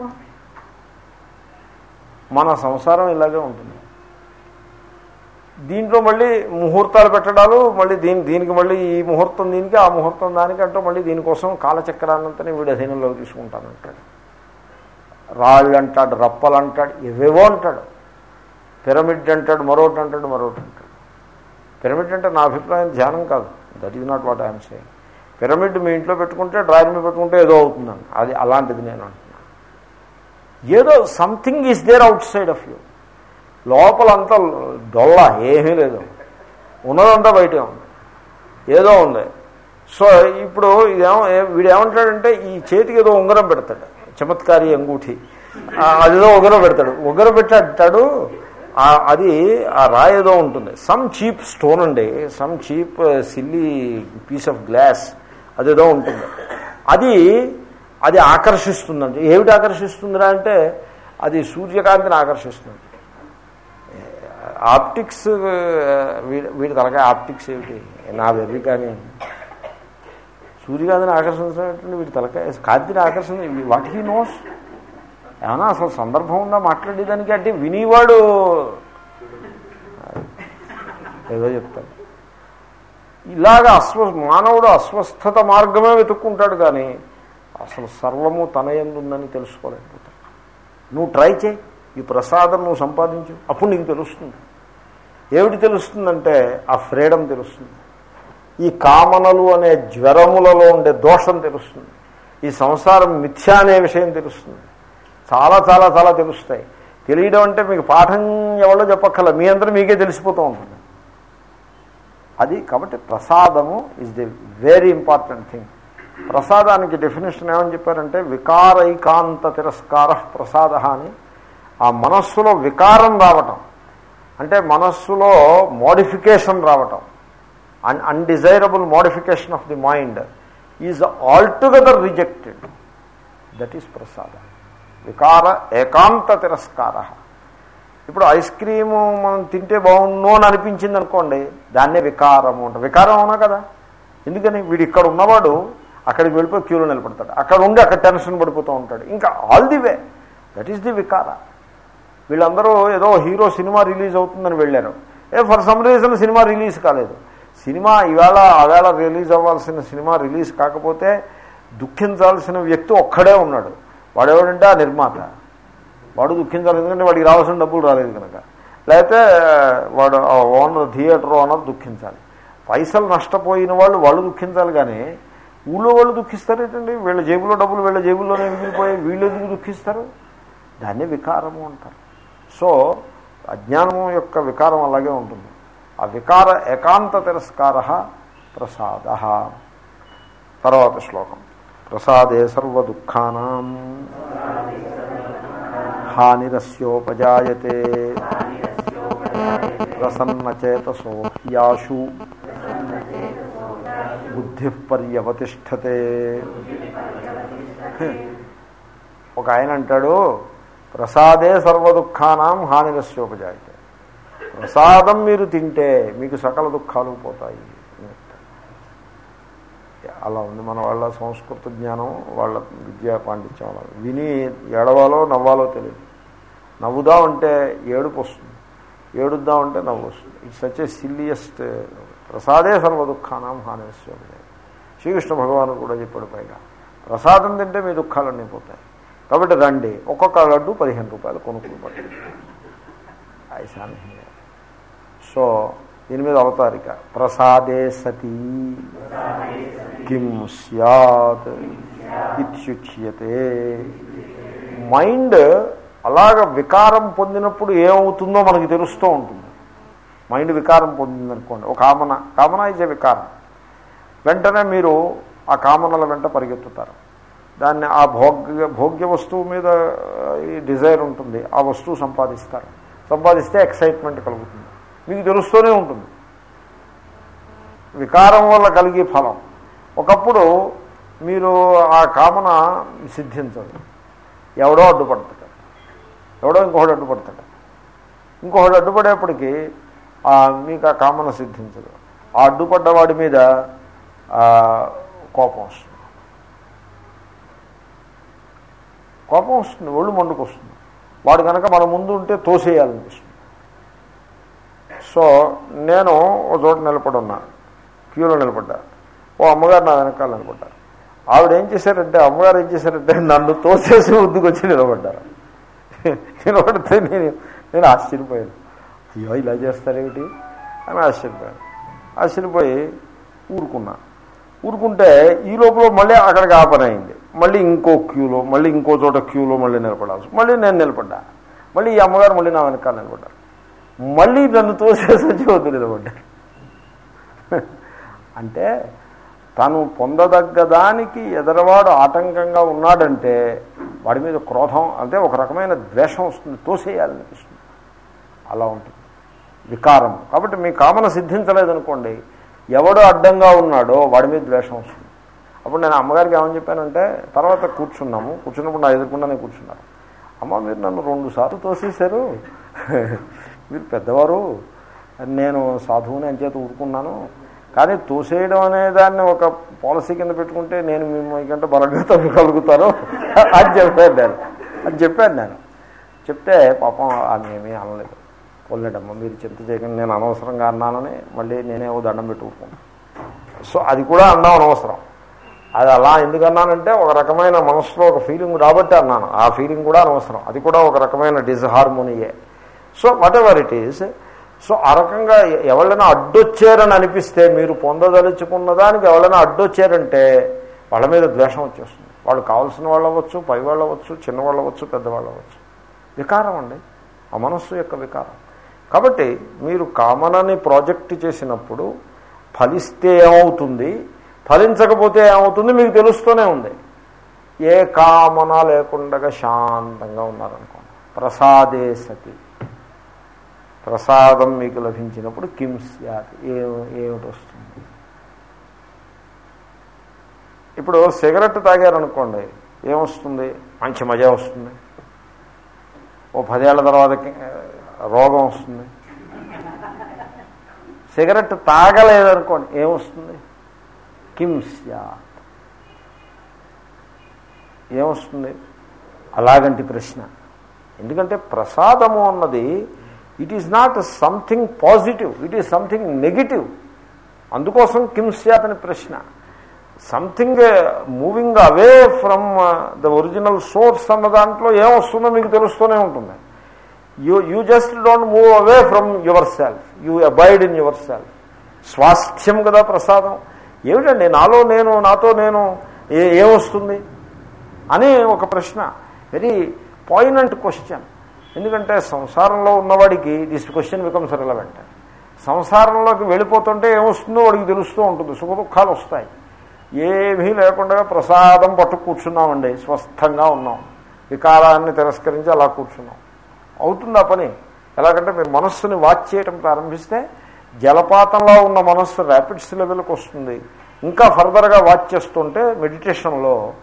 Speaker 1: మన సంసారం ఇలాగే ఉంటుంది. దీంట్లో మళ్ళీ ముహూర్తాలు పెట్టడాలు మళ్ళీ దీని దీనికి మళ్ళీ ఈ ముహూర్తం దీనికి ఆ ముహూర్తం దానికి అంటూ మళ్ళీ దీనికోసం కాలచక్రాన్నంతనే వీడు అధీనంలోకి తీసుకుంటానంటాడు. రాళ్ళు అంటాడు రప్పలు అంటాడు. ఇవేవో అంటాడు పిరమిడ్ అంటాడు మరొకటి అంటాడు మరొకటి అంటాడు. పిరమిడ్ అంటే నా అభిప్రాయం ధ్యానం కాదు. That is not what I'm saying pyramid మీ ఇంట్లో పెట్టుకుంటే డ్రాయర్ మీద పెట్టుకుంటే ఏదో అవుతుందండి. అది అలాంటిది నేను అంటున్నాను. ఏదో something is there outside of you లోపలంతా డొల్ల ఏమీ లేదు. ఉన్నదంతా బయటే ఉంది. ఏదో ఉంది. సో ఇప్పుడు ఇదేమో వీడు ఏమంటాడంటే ఈ చేతికి ఏదో ఉంగరం పెడతాడు. చమత్కారి అంగూఠి. అదేదో ఉంగరం పెడతాడు. ఉగరం పెట్టాడు అది ఆ రాయి ఏదో ఉంటుంది. సమ్ చీప్ స్టోన్ అండి. Some cheap silly piece of glass అదేదో ఉంటుంది. అది అది ఆకర్షిస్తుందండి. ఏమిటి ఆకర్షిస్తుందిరా అంటే అది సూర్యకాంతిని ఆకర్షిస్తుంది. ఆప్టిక్స్ వీడి తలకాయ ఆప్టిక్స్ ఏమిటి? నా వెర్రి కానీ. సూర్యకాంతిని ఆకర్షించినటువంటి వీడి తలకాయ కాంతిని ఆకర్షణ వాట్ హీ నోస్? ఏమన్నా అసలు సందర్భం ఉందా మాట్లాడేదానికి? అంటే వినివాడు ఏదో చెప్తాడు. ఇలాగ అస్వ మానవుడు అస్వస్థత మార్గమే వెతుక్కుంటాడు కానీ అసలు సర్వము తన ఎందుందని తెలుసుకోలేకపోతాడు. నువ్వు ట్రై చేయి. ఈ ప్రసాదం నువ్వు సంపాదించు. అప్పుడు నీకు తెలుస్తుంది. ఏమిటి తెలుస్తుందంటే ఆ ఫ్రీడమ్ తెలుస్తుంది. ఈ కామనలు అనే జ్వరములలో ఉండే దోషం తెలుస్తుంది. ఈ సంసారం మిథ్య అనే విషయం తెలుస్తుంది. చాలా చాలా చాలా తెలుస్తాయి. తెలియడం అంటే మీకు పాఠం ఎవరో చెప్పక్కల మీ అందరూ మీకే తెలిసిపోతూ ఉంటుంది అది కాబట్టి ప్రసాదము is the very important thing ప్రసాదానికి డెఫినేషన్ ఏమని చెప్పారంటే వికారైకాంత తిరస్కార ప్రసాద అని. ఆ మనస్సులో వికారం రావటం. అంటే మనస్సులో మోడిఫికేషన్ రావటం. Un undesirable modification of the mind is altogether rejected that is ప్రసాద వికార ఏకాంత తిరస్కార ఇప్పుడు ఐస్ క్రీము మనం తింటే బాగుండు అని అనిపించింది అనుకోండి దాన్నే వికారము అంట వికారం అవునా కదా? ఎందుకని? వీడు ఇక్కడ ఉన్నవాడు అక్కడికి వెళ్ళిపోయి క్యూలో నిలబడతాడు. అక్కడ ఉండి అక్కడ టెన్షన్ పడిపోతూ ఉంటాడు. ఇంకా all the way that is the వికార. వీళ్ళందరూ ఏదో హీరో సినిమా రిలీజ్ అవుతుందని వెళ్ళారు. A for some reason cinema release కాలేదు. సినిమా ఈవేళ ఆవేళ రిలీజ్ అవ్వాల్సిన సినిమా రిలీజ్ కాకపోతే దుఃఖించాల్సిన వ్యక్తి ఒక్కడే ఉన్నాడు. వాడెవడంటే ఆ నిర్మాత. వాడు దుఃఖించాలి ఎందుకంటే వాడికి రావాల్సిన డబ్బులు రాలేదు కనుక. లేకపోతే వాడు ఓనర్ థియేటర్ ఓనర్ దుఃఖించాలి. పైసలు నష్టపోయిన వాళ్ళు వాళ్ళు దుఃఖించాలి కానీ ఊళ్ళో వాళ్ళు దుఃఖిస్తారు ఏంటండి? వీళ్ళ జేబులో డబ్బులు వీళ్ళ జేబుల్లోనే మిగిలిపోయి వీళ్ళు ఎందుకు దుఃఖిస్తారు? దాన్ని వికారము అంటారు. సో అజ్ఞానము యొక్క వికారం అలాగే ఉంటుంది. ఆ వికార ఏకాంత తిరస్కార ప్రసాద. తర్వాత శ్లోకం. ప్రసాదే సర్వదుఃఖానాం. హానిరస్యోపజాయతే ప్రసన్నచేతసో యాషు బుద్ధి పర్యవతిష్టతే ఒక ఆయన అంటాడు ప్రసాదే సర్వదుఃఖానాం హానిరస్యోపజాయతే. ప్రసాదం మీరు తింటే మీకు సకల దుఃఖాలు పోతాయి. అలా ఉంది. మన వాళ్ళ సంస్కృత జ్ఞానం వాళ్ళ విద్యా పాండిత్యం అలా విని ఏడవాలో నవ్వాలో తెలియదు. నవ్వుదామంటే ఏడుపు వస్తుంది. ఏడుద్దామంటే నవ్వు వస్తుంది. ఇట్స్ సచ్ ఏ సిల్లియస్ట్ ప్రసాదే సర్వ దుఃఖానం హానిస్వామి శ్రీకృష్ణ భగవాను కూడా చెప్పాడు పైగా ప్రసాదం తింటే మీ దుఃఖాలన్నీ పోతాయి. కాబట్టి రండి. ఒక్కొక్క లడ్డు పదిహేను రూపాయలు కొనుక్కుని పట్టింది సో దీని మీద అవతారిక. ప్రసాదే సతీ. కిం సత్ ఇత్యుచ్యతే మైండ్ అలాగ వికారం పొందినప్పుడు ఏమవుతుందో మనకి తెలుస్తూ ఉంటుంది. మైండ్ వికారం పొందిందనుకోండి ఒక కామన కామన ఇజ్ ఏ వికారం. వెంటనే మీరు ఆ కామనల వెంట పరిగెత్తుతారు. దాన్ని ఆ భోగ్య భోగ్య వస్తువు మీద ఈ డిజైర్ ఉంటుంది ఆ వస్తువు సంపాదిస్తారు. సంపాదిస్తే ఎక్సైట్మెంట్ కలుగుతుంది. మీకు తెలుస్తూనే ఉంటుంది. వికారం వల్ల కలిగే ఫలం. ఒకప్పుడు మీరు ఆ కామన సిద్ధించదు. ఎవడో అడ్డుపడతాడు. ఎవడో ఇంకొకటి అడ్డుపడతాడు. ఇంకొకటి అడ్డుపడేప్పటికీ మీకు ఆ కామన సిద్ధించదు. ఆ అడ్డుపడ్డ వాడి మీద కోపం వస్తుంది. కోపం వస్తుంది ఒళ్ళు మండుకు వస్తుంది వాడు కనుక మన ముందు ఉంటే తోసేయాలనిపిస్తుంది. సో నేను ఒక చోట నిలబడున్నా క్యూలో నిలబడ్డా. ఓ అమ్మగారు నా వెనకాలనుకుంటారు. ఆవిడ ఏం చేశారంటే అమ్మగారు ఏం చేశారంటే నన్ను తోసేసి ముందుకొచ్చి నిలబడ్డారు. నిలబడితే నేను నేను ఆశ్చర్యపోయాను. అయ్యో ఇలా చేస్తారేమిటి? అని ఆశ్చర్యపోయాను. ఆశ్చర్యపోయి ఊరుకున్నా. ఊరుకుంటే ఈ లోపల మళ్ళీ అక్కడికి ఆ అయింది. మళ్ళీ ఇంకో క్యూలో మళ్ళీ ఇంకో చోట క్యూలో మళ్ళీ నిలబడాల్సి మళ్ళీ నేను నిలబడ్డా. మళ్ళీ ఈ అమ్మగారు మళ్ళీ నా వెనకాల నిలబడ్డారు. మళ్ళీ నన్ను తోసేసి వచ్చి వద్దు నిలబడ్డారు. అంటే తను పొందదగ్గదానికి ఎదరవాడు ఆటంకంగా ఉన్నాడంటే వాడి మీద క్రోధం అంటే ఒక రకమైన ద్వేషం వస్తుంది తోసేయాలనిపిస్తుంది. అలా ఉంటుంది. వికారం. కాబట్టి మీ కామన సిద్ధించలేదనుకోండి ఎవడు అడ్డంగా ఉన్నాడో వాడి మీద ద్వేషం వస్తుంది. అప్పుడు నేను అమ్మగారికి ఏమని చెప్పానంటే తర్వాత కూర్చున్నాము. కూర్చున్నప్పుడు నా ఎదుర్కొండానే కూర్చున్నారు. అమ్మ మీరు నన్ను రెండు సార్లు తోసేశారు. మీరు పెద్దవారు నేను సాధువుని అంచేత ఊరుకున్నాను. కానీ తోసేయడం అనే దాన్ని ఒక పాలసీ కింద పెట్టుకుంటే నేను మీకంటే బలంగా తగ్గగలుగుతాను అని చెప్పాను నేను. అని చెప్పాను నేను. చెప్తే పాపం ఆమె ఏమీ అనలేదు. పోలేడమ్మ మీరు చింత చేయకండి నేను అనవసరంగా అన్నానని మళ్ళీ నేనే ఓ దండం పెట్టుకుంటాను. సో అది కూడా అన్నాం అనవసరం. అది అలా ఎందుకు అన్నానంటే ఒక రకమైన మనసులో ఒక ఫీలింగ్ రాబట్టి అన్నాను. ఆ ఫీలింగ్ కూడా అనవసరం. అది కూడా ఒక రకమైన డిస్హార్మోనియే. So whatever it is so ఆ రకంగా ఎవరైనా అడ్డొచ్చారని అనిపిస్తే మీరు పొందదలుచుకున్న దానికి ఎవరైనా అడ్డొచ్చారంటే వాళ్ళ మీద ద్వేషం వచ్చేస్తుంది. వాళ్ళు కావాల్సిన వాళ్ళు అవ్వచ్చు పై వాళ్ళు అవ్వచ్చు చిన్నవాళ్ళు అవ్వచ్చు పెద్దవాళ్ళు అవ్వచ్చు. వికారం అండి. ఆ మనస్సు యొక్క వికారం. కాబట్టి మీరు కామనని ప్రాజెక్ట్ చేసినప్పుడు ఫలిస్తే ఏమవుతుంది? ఫలించకపోతే ఏమవుతుంది? మీకు తెలుస్తూనే ఉంది. ఏ కామన లేకుండా శాంతంగా ఉన్నారనుకోండి. ప్రసాదే సతి. ప్రసాదం మీకు లభించినప్పుడు కిమ్స్ స్యాత్. ఏ ఏమిటి వస్తుంది. ఇప్పుడు సిగరెట్ తాగారనుకోండి ఏమొస్తుంది? మంచి మజా వస్తుంది. ఓ పదేళ్ళ తర్వాత రోగం వస్తుంది. సిగరెట్ తాగలేదనుకోండి ఏమొస్తుంది? కిం స్యాత్. ఏమొస్తుంది? అలాగంటి ప్రశ్న. ఎందుకంటే ప్రసాదము అన్నది it is not something positive it is something negative. అందుకోసం కిమ్ స్యాత్ అని ప్రశ్న. Something moving away from uh, the original source అన్న దాంట్లో ఏమొస్తుందో మీకు తెలుస్తూనే ఉంటుంది. You you just don't move away from yourself. You abide in yourself. స్వాస్థ్యం కదా ప్రసాదం. ఏమిటండి నాలో నేను నాతో నేను ఏ ఏమొస్తుంది అని ఒక ప్రశ్న. వెరీ పాయినెంట్ క్వశ్చన్ ఎందుకంటే సంసారంలో ఉన్నవాడికి దిస్ క్వశ్చన్ బికమ్స్ రిలవెంట్ సంసారంలోకి వెళ్ళిపోతుంటే ఏమొస్తుందో వాడికి తెలుస్తూ ఉంటుంది సుఖ దుఃఖాలు వస్తాయి. ఏమీ లేకుండా ప్రసాదం పట్టు కూర్చున్నామండి స్వస్థంగా ఉన్నాం. వికారాన్ని తిరస్కరించి అలా కూర్చున్నాం. అవుతుంది ఆ పని? ఎలాగంటే మీరు మనస్సుని వాచ్ చేయటం ప్రారంభిస్తే జలపాతంలో ఉన్న మనస్సు ర్యాపిడ్స్ లెవెల్కి వస్తుంది. ఇంకా ఫర్దర్గా వాచ్ చేస్తుంటే మెడిటేషన్లో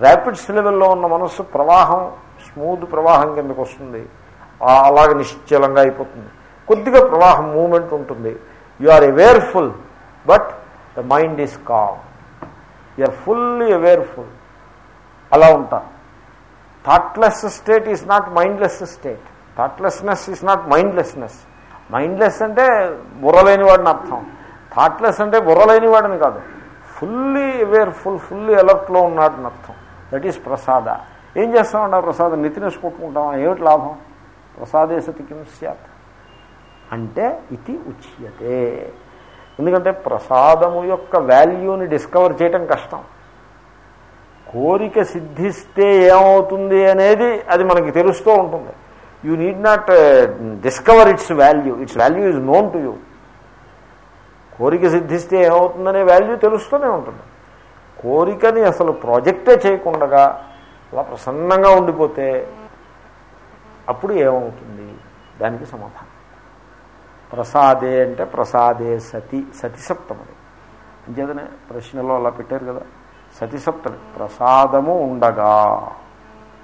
Speaker 1: ర్యాపిడ్స్ లెవెల్లో ఉన్న మనస్సు ప్రవాహం స్మూత్ ప్రవాహం కిందకు వస్తుంది. అలాగ నిశ్చలంగా అయిపోతుంది. కొద్దిగా ప్రవాహం మూమెంట్ ఉంటుంది. You are awareful but the mind is calm. You are fully awareful అలా ఉంటారు thoughtless state is not mindless state. Thoughtlessness is not mindlessness. Mindless అంటే బుర్రలేని వాడిని అర్థం. థాట్లెస్ అంటే బుర్రలేని వాడిని కాదు. ఫుల్లీ అవేర్ఫుల్ ఫుల్లీ అలర్ట్లో ఉన్నాడని అర్థం. దట్ ఈస్ ప్రసాద. ఏం చేస్తామండి ఆ ప్రసాదం? నెత్తినేసి కొట్టుకుంటామా? ఏమిటి లాభం? ప్రసాదే సతి కిం సత్ అంటే ఇది ఉచ్యతే. ఎందుకంటే ప్రసాదము యొక్క వాల్యూని డిస్కవర్ చేయటం కష్టం. కోరిక సిద్ధిస్తే ఏమవుతుంది అనేది అది మనకి తెలుస్తూ ఉంటుంది. You need not uh, discover its value. Its value is known to you. కోరిక సిద్ధిస్తే ఏమవుతుందనే వాల్యూ తెలుస్తూనే ఉంటుంది. కోరికని అసలు ప్రాజెక్టే చేయకుండా అలా ప్రసన్నంగా ఉండిపోతే అప్పుడు ఏమవుతుంది? దానికి సమాధానం. ప్రసాదే అంటే ప్రసాదే సతి సతిసప్తమది అంచేతనే ప్రశ్నలో అలా పెట్టారు కదా సతిసప్తమి ప్రసాదము ఉండగా.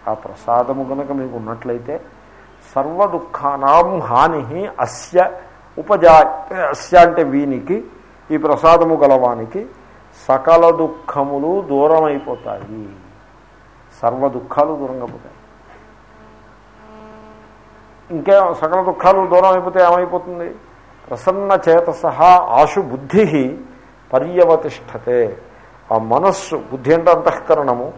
Speaker 1: ఆ ప్రసాదము కనుక మీకు ఉన్నట్లయితే సర్వ దుఃఖానాం హాని అస్య ఉపజా అస్య అంటే వీనికి ఈ ప్రసాదము గలవానికి సకల దుఃఖములు దూరం అయిపోతాయి సర్వ దుఃఖాలు దూరంగా పోతాయి ఇంకే సకల దుఃఖాలు దూరం అయిపోతే ఏమైపోతుంది? ప్రసన్న చేత సహా ఆశు బుద్ధి పర్యవతిష్టతే ఆ మనస్సు బుద్ధి అంటే అంతఃకరణము.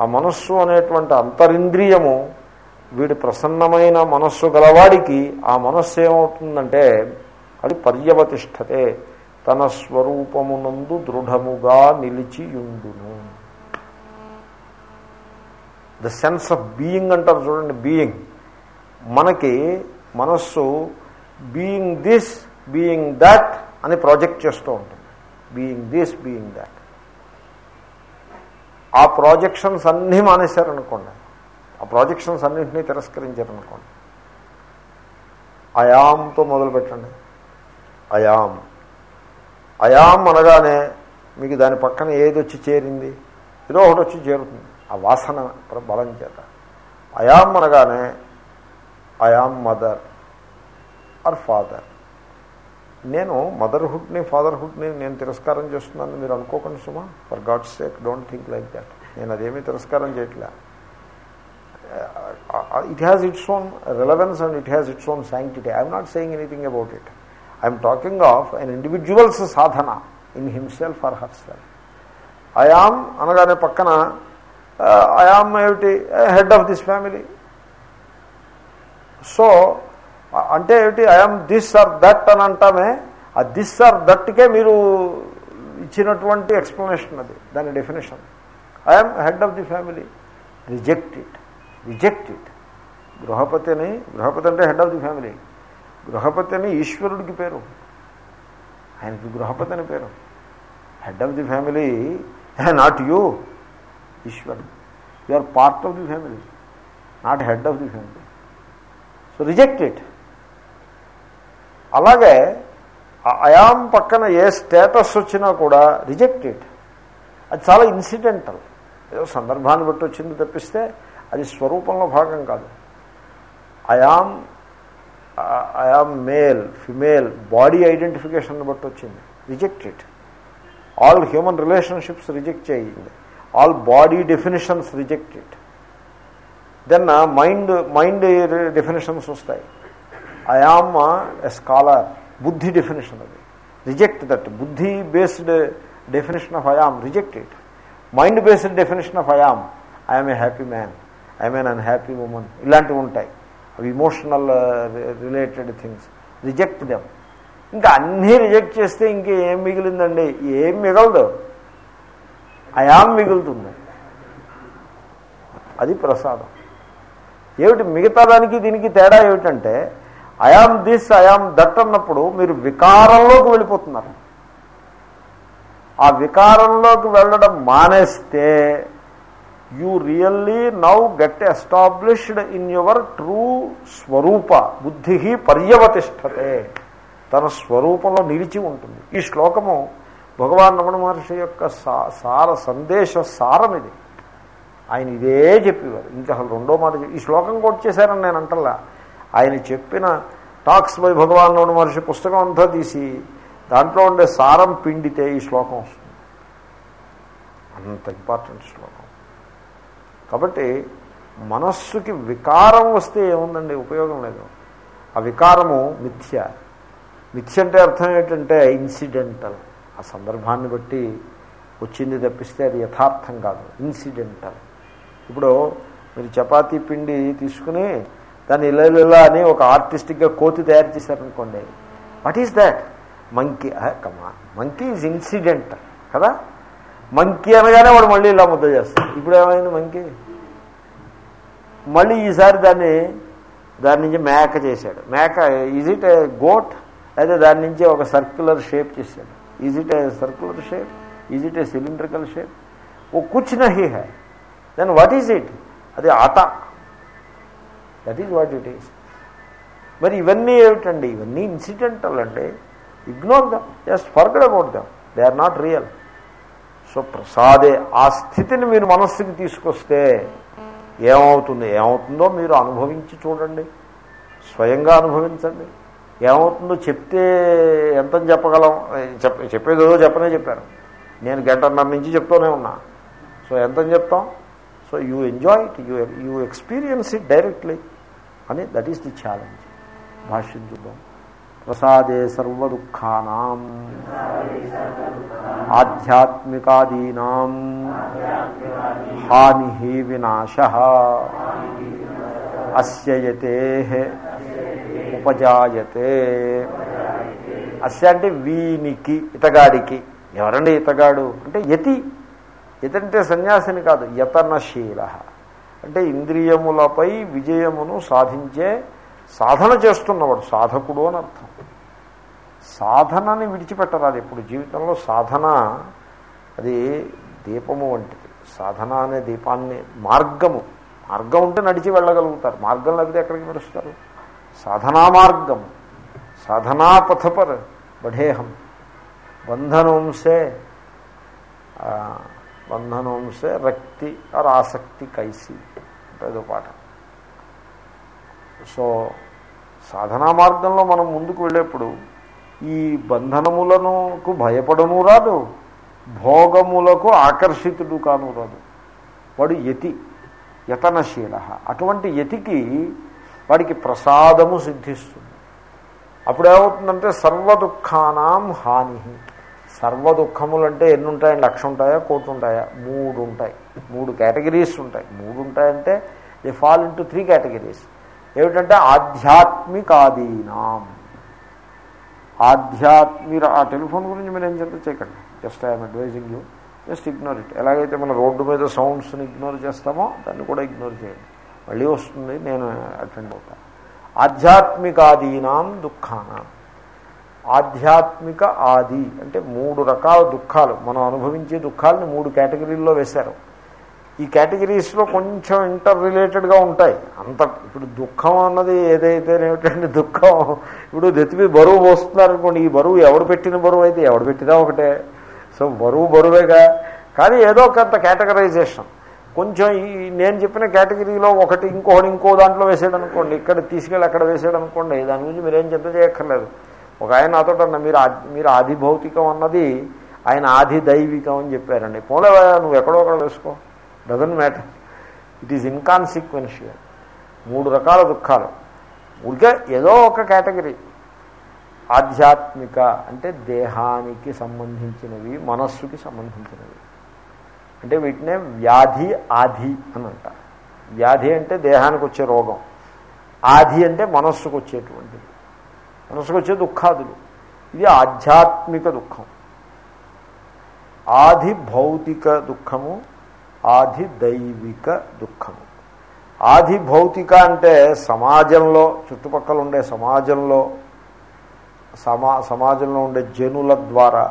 Speaker 1: ఆ మనస్సు అనేటువంటి అంతరింద్రియము వీడి ప్రసన్నమైన మనస్సు గలవాడికి ఆ మనస్సు ఏమవుతుందంటే అది పర్యవతిష్టతే తన స్వరూపమునందు దృఢముగా నిలిచియుండును. ద సెన్స్ ఆఫ్ బీయింగ్ అంటారు చూడండి బీయింగ్ మనకి మనస్సు బీయింగ్ దిస్ బీయింగ్ దట్ అని ప్రాజెక్ట్ చేస్తూ ఉంటుంది. బీయింగ్ దిస్ బీయింగ్ దట్ ఆ ప్రాజెక్షన్స్ అన్నీ మానేశారనుకోండి. ఆ ప్రాజెక్షన్స్ అన్నింటినీ తిరస్కరించారనుకోండి. అయాంతో మొదలు పెట్టండి అయాం అయాం అనగానే మీకు దాని పక్కన ఏది వచ్చి చేరింది? ఏదో ఒకటి వచ్చి చేరుతుంది. ఆ వాసన బలం చేత. అయాం అనగానే అయాం మదర్ ఆర్ ఫాదర్ నేను మదర్హుడ్ని ఫాదర్హుడ్ని నేను తిరస్కారం చేస్తున్నాను. మీరు అనుకోకండి సుమా. For God sake don't think like that నేను అదేమీ తిరస్కారం చేయట్లే. It has its own relevance and it has its own sanctity I'm not saying anything about it I'm talking of an individuals Sadhana in himself or herself I am అనగానే పక్కన ఐఆమ్ ఏమిటి? Head of this family so అంటే ఏమిటి? ఐఆమ్ దిస్ ఆర్ దట్ అని అంటామే. ఆ దిస్ ఆర్ దట్కే మీరు ఇచ్చినటువంటి ఎక్స్ప్లెనేషన్ అది దాని definition I'm head of the family reject it reject it గృహపతిని గృహపతి అంటే హెడ్ ఆఫ్ ది ఫ్యామిలీ గృహపతి అని ఈశ్వరుడికి పేరు. ఆయనకి గృహపతి అని పేరు. Head of the family not you ఈశ్వరుడు. You are part of the family not head of the family. So reject it. అలాగే అయాం పక్కన ఏ స్టేటస్ వచ్చినా కూడా రిజెక్ట్ ఇట్. అది చాలా ఇన్సిడెంటల్. ఏదో సందర్భాన్ని బట్టి వచ్చింది తప్పిస్తే అది స్వరూపంలో భాగం కాదు. I am I am male female body identification బట్టి వచ్చింది. Reject it all human relationships reject చేయింది all body definitions reject it then mind mind definitions వస్తాయి. ఐఆమ్ ఎ స్కాలర్ బుద్ధి డెఫినేషన్ అది. రిజెక్ట్ దట్ బుద్ధి based definition of I am reject it mind based definition of I am I'm a happy man I'm an unhappy women ఇలాంటివి ఉంటాయి. అవి emotional related things reject them ఇంకా అన్నీ రిజెక్ట్ చేస్తే ఇంకా ఏం మిగిలిందండి? ఏం మిగలదు. అయాం మిగులుతుంది. అది ప్రసాదం. ఏమిటి మిగతా దానికి దీనికి తేడా ఏమిటంటే అయాం దిస్ అయాం దట్ అన్నప్పుడు మీరు వికారంలోకి వెళ్ళిపోతున్నారు. ఆ వికారంలోకి వెళ్ళడం మానేస్తే you really now get established in your true స్వరూప బుద్ధి పర్యవతిష్టతే తన స్వరూపంలో నిలిచి ఉంటుంది. ఈ శ్లోకము భగవాన్ రమణ మహర్షి యొక్క సార సందేశ సారం ఇది. ఆయన ఇదే చెప్పేవారు. ఇంకా అసలు రెండో మాట ఈ శ్లోకం కోట్ చేశారని నేను అంటల్లా ఆయన చెప్పిన టాక్స్ బై భగవాన్ రమణ మహర్షి పుస్తకం అంతా తీసి దాంట్లో ఉండే సారం పిండితే ఈ శ్లోకం వస్తుంది. అంత ఇంపార్టెంట్ శ్లోకం. కాబట్టి మనస్సుకి వికారం వస్తే ఏముందండి? ఉపయోగం లేదు. ఆ వికారము మిథ్య. మిథ్య అంటే అర్థం ఏంటంటే ఇన్సిడెంటల్. ఆ సందర్భాన్ని బట్టి వచ్చింది తప్పిస్తే అది యథార్థం కాదు. ఇన్సిడెంటల్. ఇప్పుడు మీరు చపాతీ పిండి తీసుకుని దాన్ని ఇలా ఇలా అని ఒక ఆర్టిస్టిక్గా కోతి తయారు చేశారనుకోండి what is that? Monkey comma monkey is incident కదా? మంకీ అనగానే వాడు మళ్ళీ ఇలా ముద్ద చేస్తాడు. ఇప్పుడు ఏమైంది మంకీ మళ్ళీ ఈసారి దాన్ని దాని నుంచి మేక చేశాడు. మేక ఈజ్ ఇట్ ఏ గోట్ అయితే దాని నుంచి ఒక సర్క్యులర్ షేప్ చేశాడు. Is it a circular shape is it a cylindrical shape ఓ కుచ్ నహీ హై దెన్ వాట్ ఈజ్ ఇట్ అది ఆట. That is what it is మరి ఇవన్నీ ఏమిటండి? ఇవన్నీ ఇన్సిడెంటల్ అండి ignore them just forget about them they are not real so ప్రసాదే ఆ స్థితిని మీరు మనస్సుకి తీసుకొస్తే ఏమవుతుంది? ఏమవుతుందో మీరు అనుభవించి చూడండి. స్వయంగా అనుభవించండి. ఏమవుతుందో చెప్తే ఎంత చెప్పగలం? చెప్ చెప్పేదో చెప్పనే చెప్పారు. నేను గంటన్నర నుంచి చెప్తూనే ఉన్నా. సో ఎంత చెప్తాం? So you enjoy it you you experience it directly అని దట్ ఈస్ ది ఛాలెంజ్ భాష్యం చూద్దాం. ప్రసాదే సర్వదుఃఖానాం. ఆధ్యాత్మికాదీనా. హాని వినాశ. అస్యయతే ఉపజాయతే. అస్య అంటే వీనికి ఇతగాడికి. ఎవరండి ఇతగాడు? అంటే యతి. యతంటే సన్యాసిని కాదు యతనశీల. అంటే ఇంద్రియములపై విజయమును సాధించే సాధన చేస్తున్నవాడు సాధకుడు అని అర్థం. సాధనని విడిచిపెట్టరాదు ఇప్పుడు జీవితంలో సాధన అది దీపము వంటిది. సాధన అనే దీపాన్ని మార్గము. మార్గం ఉంటే నడిచి వెళ్ళగలుగుతారు. మార్గం లేకపోతే ఎక్కడికి నడుస్తారు? సాధనా మార్గం. సాధనా పథపర్ బఢేహం. బంధనంసే బంధనంసే రక్తి ఆర్ ఆసక్తి కైసి. ఏదో పాట. సో సాధనా మార్గంలో మనం ముందుకు వెళ్ళేప్పుడు ఈ బంధనములకు భయపడము రాదు భోగములకు ఆకర్షితుడు కాను రాదు. వాడు యతి యతనశీల. అటువంటి యతికి వాడికి ప్రసాదము సిద్ధిస్తుంది. అప్పుడు ఏమవుతుందంటే సర్వ దుఃఖానాం హాని. సర్వ దుఃఖములంటే ఎన్ని ఉంటాయండి లక్ష ఉంటాయా కోటి ఉంటాయా మూడు ఉంటాయి మూడు కేటగిరీస్ ఉంటాయి. మూడు ఉంటాయంటే they fall into three categories. ఏమిటంటే ఆధ్యాత్మికాదీనాం. ఆధ్యాత్మిక ఆ టెలిఫోన్ గురించి మీరు ఏం చింత చేయకండి. Just I'm advising you just ignore it ఎలాగైతే మన రోడ్డు మీద సౌండ్స్ని ఇగ్నోర్ చేస్తామో దాన్ని కూడా ఇగ్నోర్ చేయండి. మళ్ళీ వస్తుంది నేను అటెండ్ అవుతాను ఆధ్యాత్మికాదీనాం దుఃఖాన. ఆధ్యాత్మిక ఆది అంటే మూడు రకాల దుఃఖాలు. మనం అనుభవించే దుఃఖాలని మూడు కేటగిరీల్లో వేశారు. ఈ కేటగిరీస్లో కొంచెం ఇంటర్ రిలేటెడ్గా ఉంటాయి. అంత ఇప్పుడు దుఃఖం అన్నది ఏదైతే ఏమిటంటే దుఃఖం? ఇప్పుడు నెత్తిమీ బరువు పోస్తున్నారనుకోండి ఈ బరువు ఎవడు పెట్టిన బరువు అయితే ఎవడు పెట్టినా ఒకటే. సో బరువు బరువేగా. కానీ ఏదో కొంత కేటగరైజేషన్. కొంచెం ఈ నేను చెప్పిన కేటగిరీలో ఒకటి ఇంకోటి ఇంకో దాంట్లో వేసాడు అనుకోండి ఇక్కడ తీసుకెళ్ళి అక్కడ వేసాడు అనుకోండి దాని గురించి మీరేం చింత చేయక్కర్లేదు. ఒక ఆయన నాతో అన్న మీరు మీరు ఆది భౌతికం అన్నది ఆయన ఆది దైవికం అని చెప్పారండి. పోలే నువ్వు ఎక్కడో అక్కడ వేసుకో. Doesn't matter it is inconsequential మూడు రకాల దుఃఖాలు. ఊరికే ఏదో ఒక కేటగిరీ. ఆధ్యాత్మిక అంటే దేహానికి సంబంధించినవి మనస్సుకి సంబంధించినవి. అంటే వీటినే వ్యాధి ఆధి అని అంటారు. వ్యాధి అంటే దేహానికి వచ్చే రోగం. ఆధి అంటే మనస్సుకు వచ్చేటువంటిది. మనస్సుకు వచ్చే దుఃఖాదులు. ఇది ఆధ్యాత్మిక దుఃఖం. ఆది భౌతిక దుఃఖము ఆది దైవిక దుఃఖము ఆది భౌతిక అంటే సమాజంలో చుట్టుపక్కల ఉండే సమాజంలో సమా సమాజంలో ఉండే జనుల ద్వారా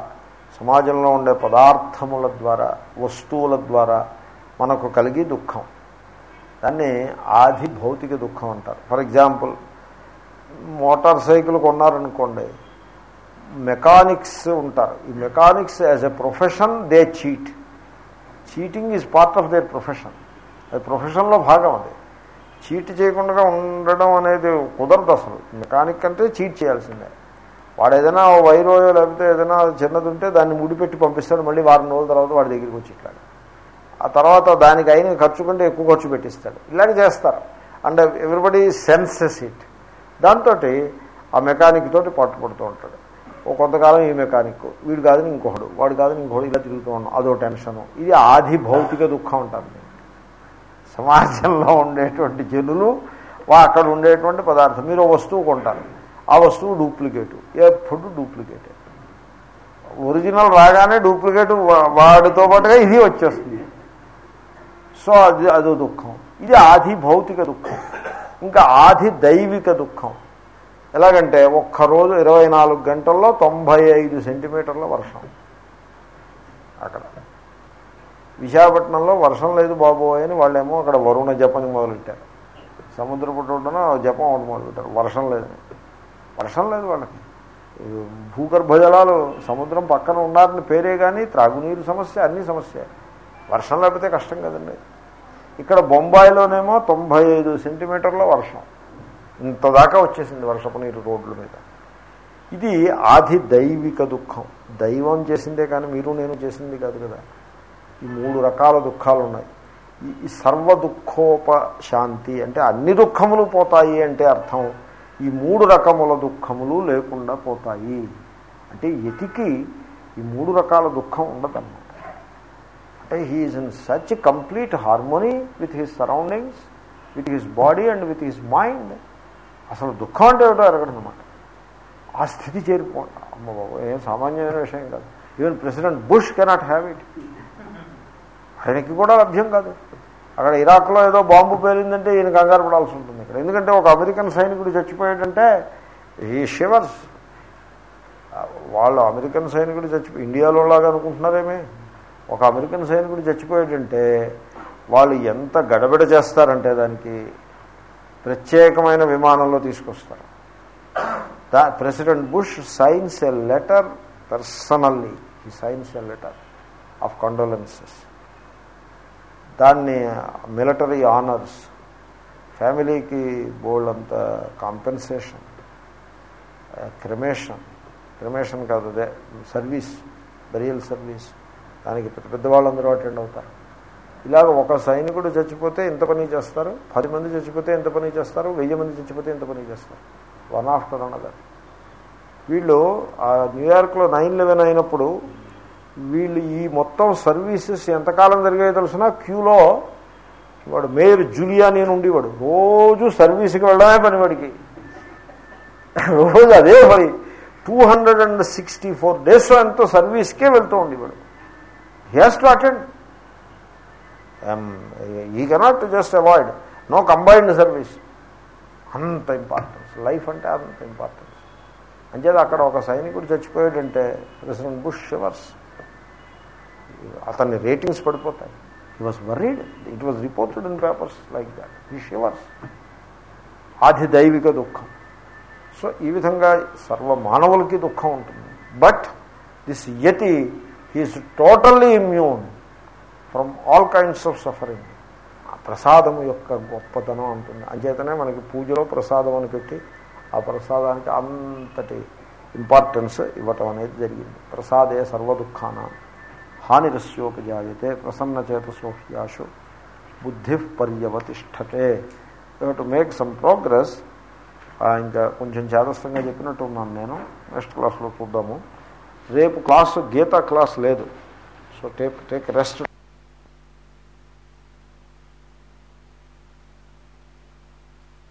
Speaker 1: సమాజంలో ఉండే పదార్థముల ద్వారా వస్తువుల ద్వారా మనకు కలిగి దుఃఖం. దాన్ని ఆది భౌతిక దుఃఖం అంటారు. ఫర్ ఎగ్జాంపుల్ మోటార్ సైకిల్ కొన్నారనుకోండి మెకానిక్స్ ఉంటారు. ఈ mechanics as a profession they cheat. Cheating is part of their profession. అది ప్రొఫెషన్లో భాగం అది. చీట్ చేయకుండా ఉండడం అనేది కుదరదు అసలు. మెకానిక్ అంటే చీట్ చేయాల్సిందే. వాడు ఏదైనా వైరోయో లేకపోతే ఏదైనా చిన్నది ఉంటే దాన్ని ముడిపెట్టి పంపిస్తాడు మళ్ళీ వారం రోజుల తర్వాత వాడి దగ్గరికి వచ్చి ఇట్లాగా. ఆ తర్వాత దానికి అయిన ఖర్చు కంటే ఎక్కువ ఖర్చు పెట్టిస్తాడు. ఇలాగ చేస్తారు. And everybody senses it. దాంతో ఆ మెకానిక్ తోటి పట్టుబడుతూ ఉంటాడు. ఓ కొంతకాలం ఈ మెకానిక్. వీడు కాదని ఇంకొకడు. వాడు కాదని ఇంకొకడు. ఇలా తిరుగుతూ ఉన్నాం. అదో టెన్షను. ఇది ఆది భౌతిక దుఃఖం అంటారు. సమాజంలో ఉండేటువంటి జనులు వా అక్కడ ఉండేటువంటి పదార్థం. మీరు ఓ వస్తువు కొంటారు. ఆ వస్తువు డూప్లికేటు. ఎప్పుడు డూప్లికేటే. ఒరిజినల్ రాగానే డూప్లికేట్ వాడితో పాటుగా ఇది వచ్చేస్తుంది. సో అది అదో దుఃఖం. ఇది ఆది భౌతిక దుఃఖం. ఇంకా ఆది దైవిక దుఃఖం. ఎలాగంటే ఒక్కరోజు ఇరవై నాలుగు గంటల్లో తొంభై ఐదు సెంటీమీటర్ల వర్షం అక్కడ. విశాఖపట్నంలో వర్షం లేదు బాబోయ్ అని వాళ్ళేమో అక్కడ వరుణ జపం మొదలెట్టారు. సముద్రపు ఒడ్డున జపం ఒకటి మొదలుపెట్టారు. వర్షం లేదని వర్షం లేదు వాళ్ళకి. భూగర్భ జలాలు సముద్రం పక్కన ఉన్నారని పేరే కానీ త్రాగునీరు సమస్య అన్ని సమస్య. వర్షం లేకపోతే కష్టం కదండి. ఇక్కడ బొంబాయిలోనేమో తొంభై ఐదు సెంటీమీటర్ల వర్షం. ఇంత దాకా వచ్చేసింది వర్షపు నీరు రోడ్ల మీద. ఇది ఆది దైవిక దుఃఖం. దైవం చేసిందే కానీ మీరు నేను చేసింది కాదు కదా. ఈ మూడు రకాల దుఃఖాలు ఉన్నాయి. ఈ సర్వ సర్వ దుఃఖోపశాంతి అంటే అన్ని దుఃఖములు పోతాయి అంటే అర్థం. ఈ మూడు రకముల దుఃఖములు లేకుండా పోతాయి. అంటే యతికి ఈ మూడు రకాల దుఃఖం ఉండదన్నమాట. అంటే he is in such complete harmony with his surroundings with his body and with his mind అసలు దుఃఖం అంటే ఏమిటో ఎరగడనమాట ఆ స్థితి చేరిపోండి అమ్మ బాబు ఏం సామాన్యమైన విషయం కాదు. Even president Bush cannot have it ఆయనకి కూడా లభ్యం కాదు. అక్కడ ఇరాక్లో ఏదో బాంబు పేలిందంటే ఈయన కంగారు పడాల్సి ఉంటుంది ఇక్కడ. ఎందుకంటే ఒక అమెరికన్ సైనికుడు చచ్చిపోయాడంటే ఈ షివర్స్ వాళ్ళు అమెరికన్ సైనికుడు చచ్చిపో ఇండియాలో లాగా అనుకుంటున్నారేమే. ఒక అమెరికన్ సైనికుడు చచ్చిపోయాడంటే వాళ్ళు ఎంత గడబిడ చేస్తారంటే దానికి ప్రత్యేకమైన విమానంలో తీసుకొస్తారు. The president Bush signs a letter personally. ఈ signs a letter of condolences. దాన్ని మిలిటరీ ఆనర్స్ ఫ్యామిలీకి బోల్డ్ అంత కాంపెన్సేషన్ క్రిమేషన్ క్రిమేషన్ కాదు అదే సర్వీస్ బరియల్ సర్వీస్. దానికి పెద్ద పెద్ద వాళ్ళందరూ అటెండ్ అవుతారు. ఇలాగ ఒక సైనికుడు చచ్చిపోతే ఇంత పని చేస్తారు? పది మంది చచ్చిపోతే ఎంత పని చేస్తారు? వెయ్యి మంది చచ్చిపోతే ఎంత పని చేస్తారు? One after another. వీళ్ళు ఆ న్యూయార్క్లో నైన్ లెవెన్ అయినప్పుడు వీళ్ళు ఈ మొత్తం సర్వీసెస్ ఎంతకాలం జరిగాయో తెలిసిన? క్యూలో వాడు మేయర్ జూలియా నేను ఉండేవాడు. రోజు సర్వీస్కి వెళ్ళడమే పని వాడికి. రోజు అదే పని. Two hundred and sixty four days ఎంతో సర్వీస్కే వెళ్తూ ఉండేవాడు. He has to attend he cannot just avoid no combined service అంత ఇంపార్టెన్స్ లైఫ్ అంటే అంత ఇంపార్టెన్స్ అంచేది అక్కడ ఒక సైనికుడు చచ్చిపోయాడంటే ప్రెసిడెంట్ బుష్ షివర్స్ అతన్ని రేటింగ్స్ పడిపోతాయి. He was worried it was reported in papers like that he shivers ఆధిదైవిక దుఃఖం. సో ఈ విధంగా సర్వ మానవులకి దుఃఖం ఉంటుంది. But this Yati he is totally immune from all kinds of suffering. ప్రసాదం యొక్క గొప్పతనం ఉంటుంది అంచేతనే మనకి పూజలో ప్రసాదం అని పెట్టి ఆ ప్రసాదానికి అంతటి ఇంపార్టెన్స్ ఇవ్వటం అనేది జరిగింది. ప్రసాదే సర్వదుఖాన. హాని హానిరస్యోపజాయతే ప్రసన్న చేతసోహ్యాషు బుద్ధి పర్యవతిష్టతే టు మేక్ సమ్ ప్రోగ్రెస్ ఇంకా కొంచెం చేతస్థంగా చెప్పినట్టు ఉన్నాను నేను. నెక్స్ట్ క్లాస్లో చూద్దాము. రేపు క్లాసు గీతా క్లాస్ లేదు. So take take rest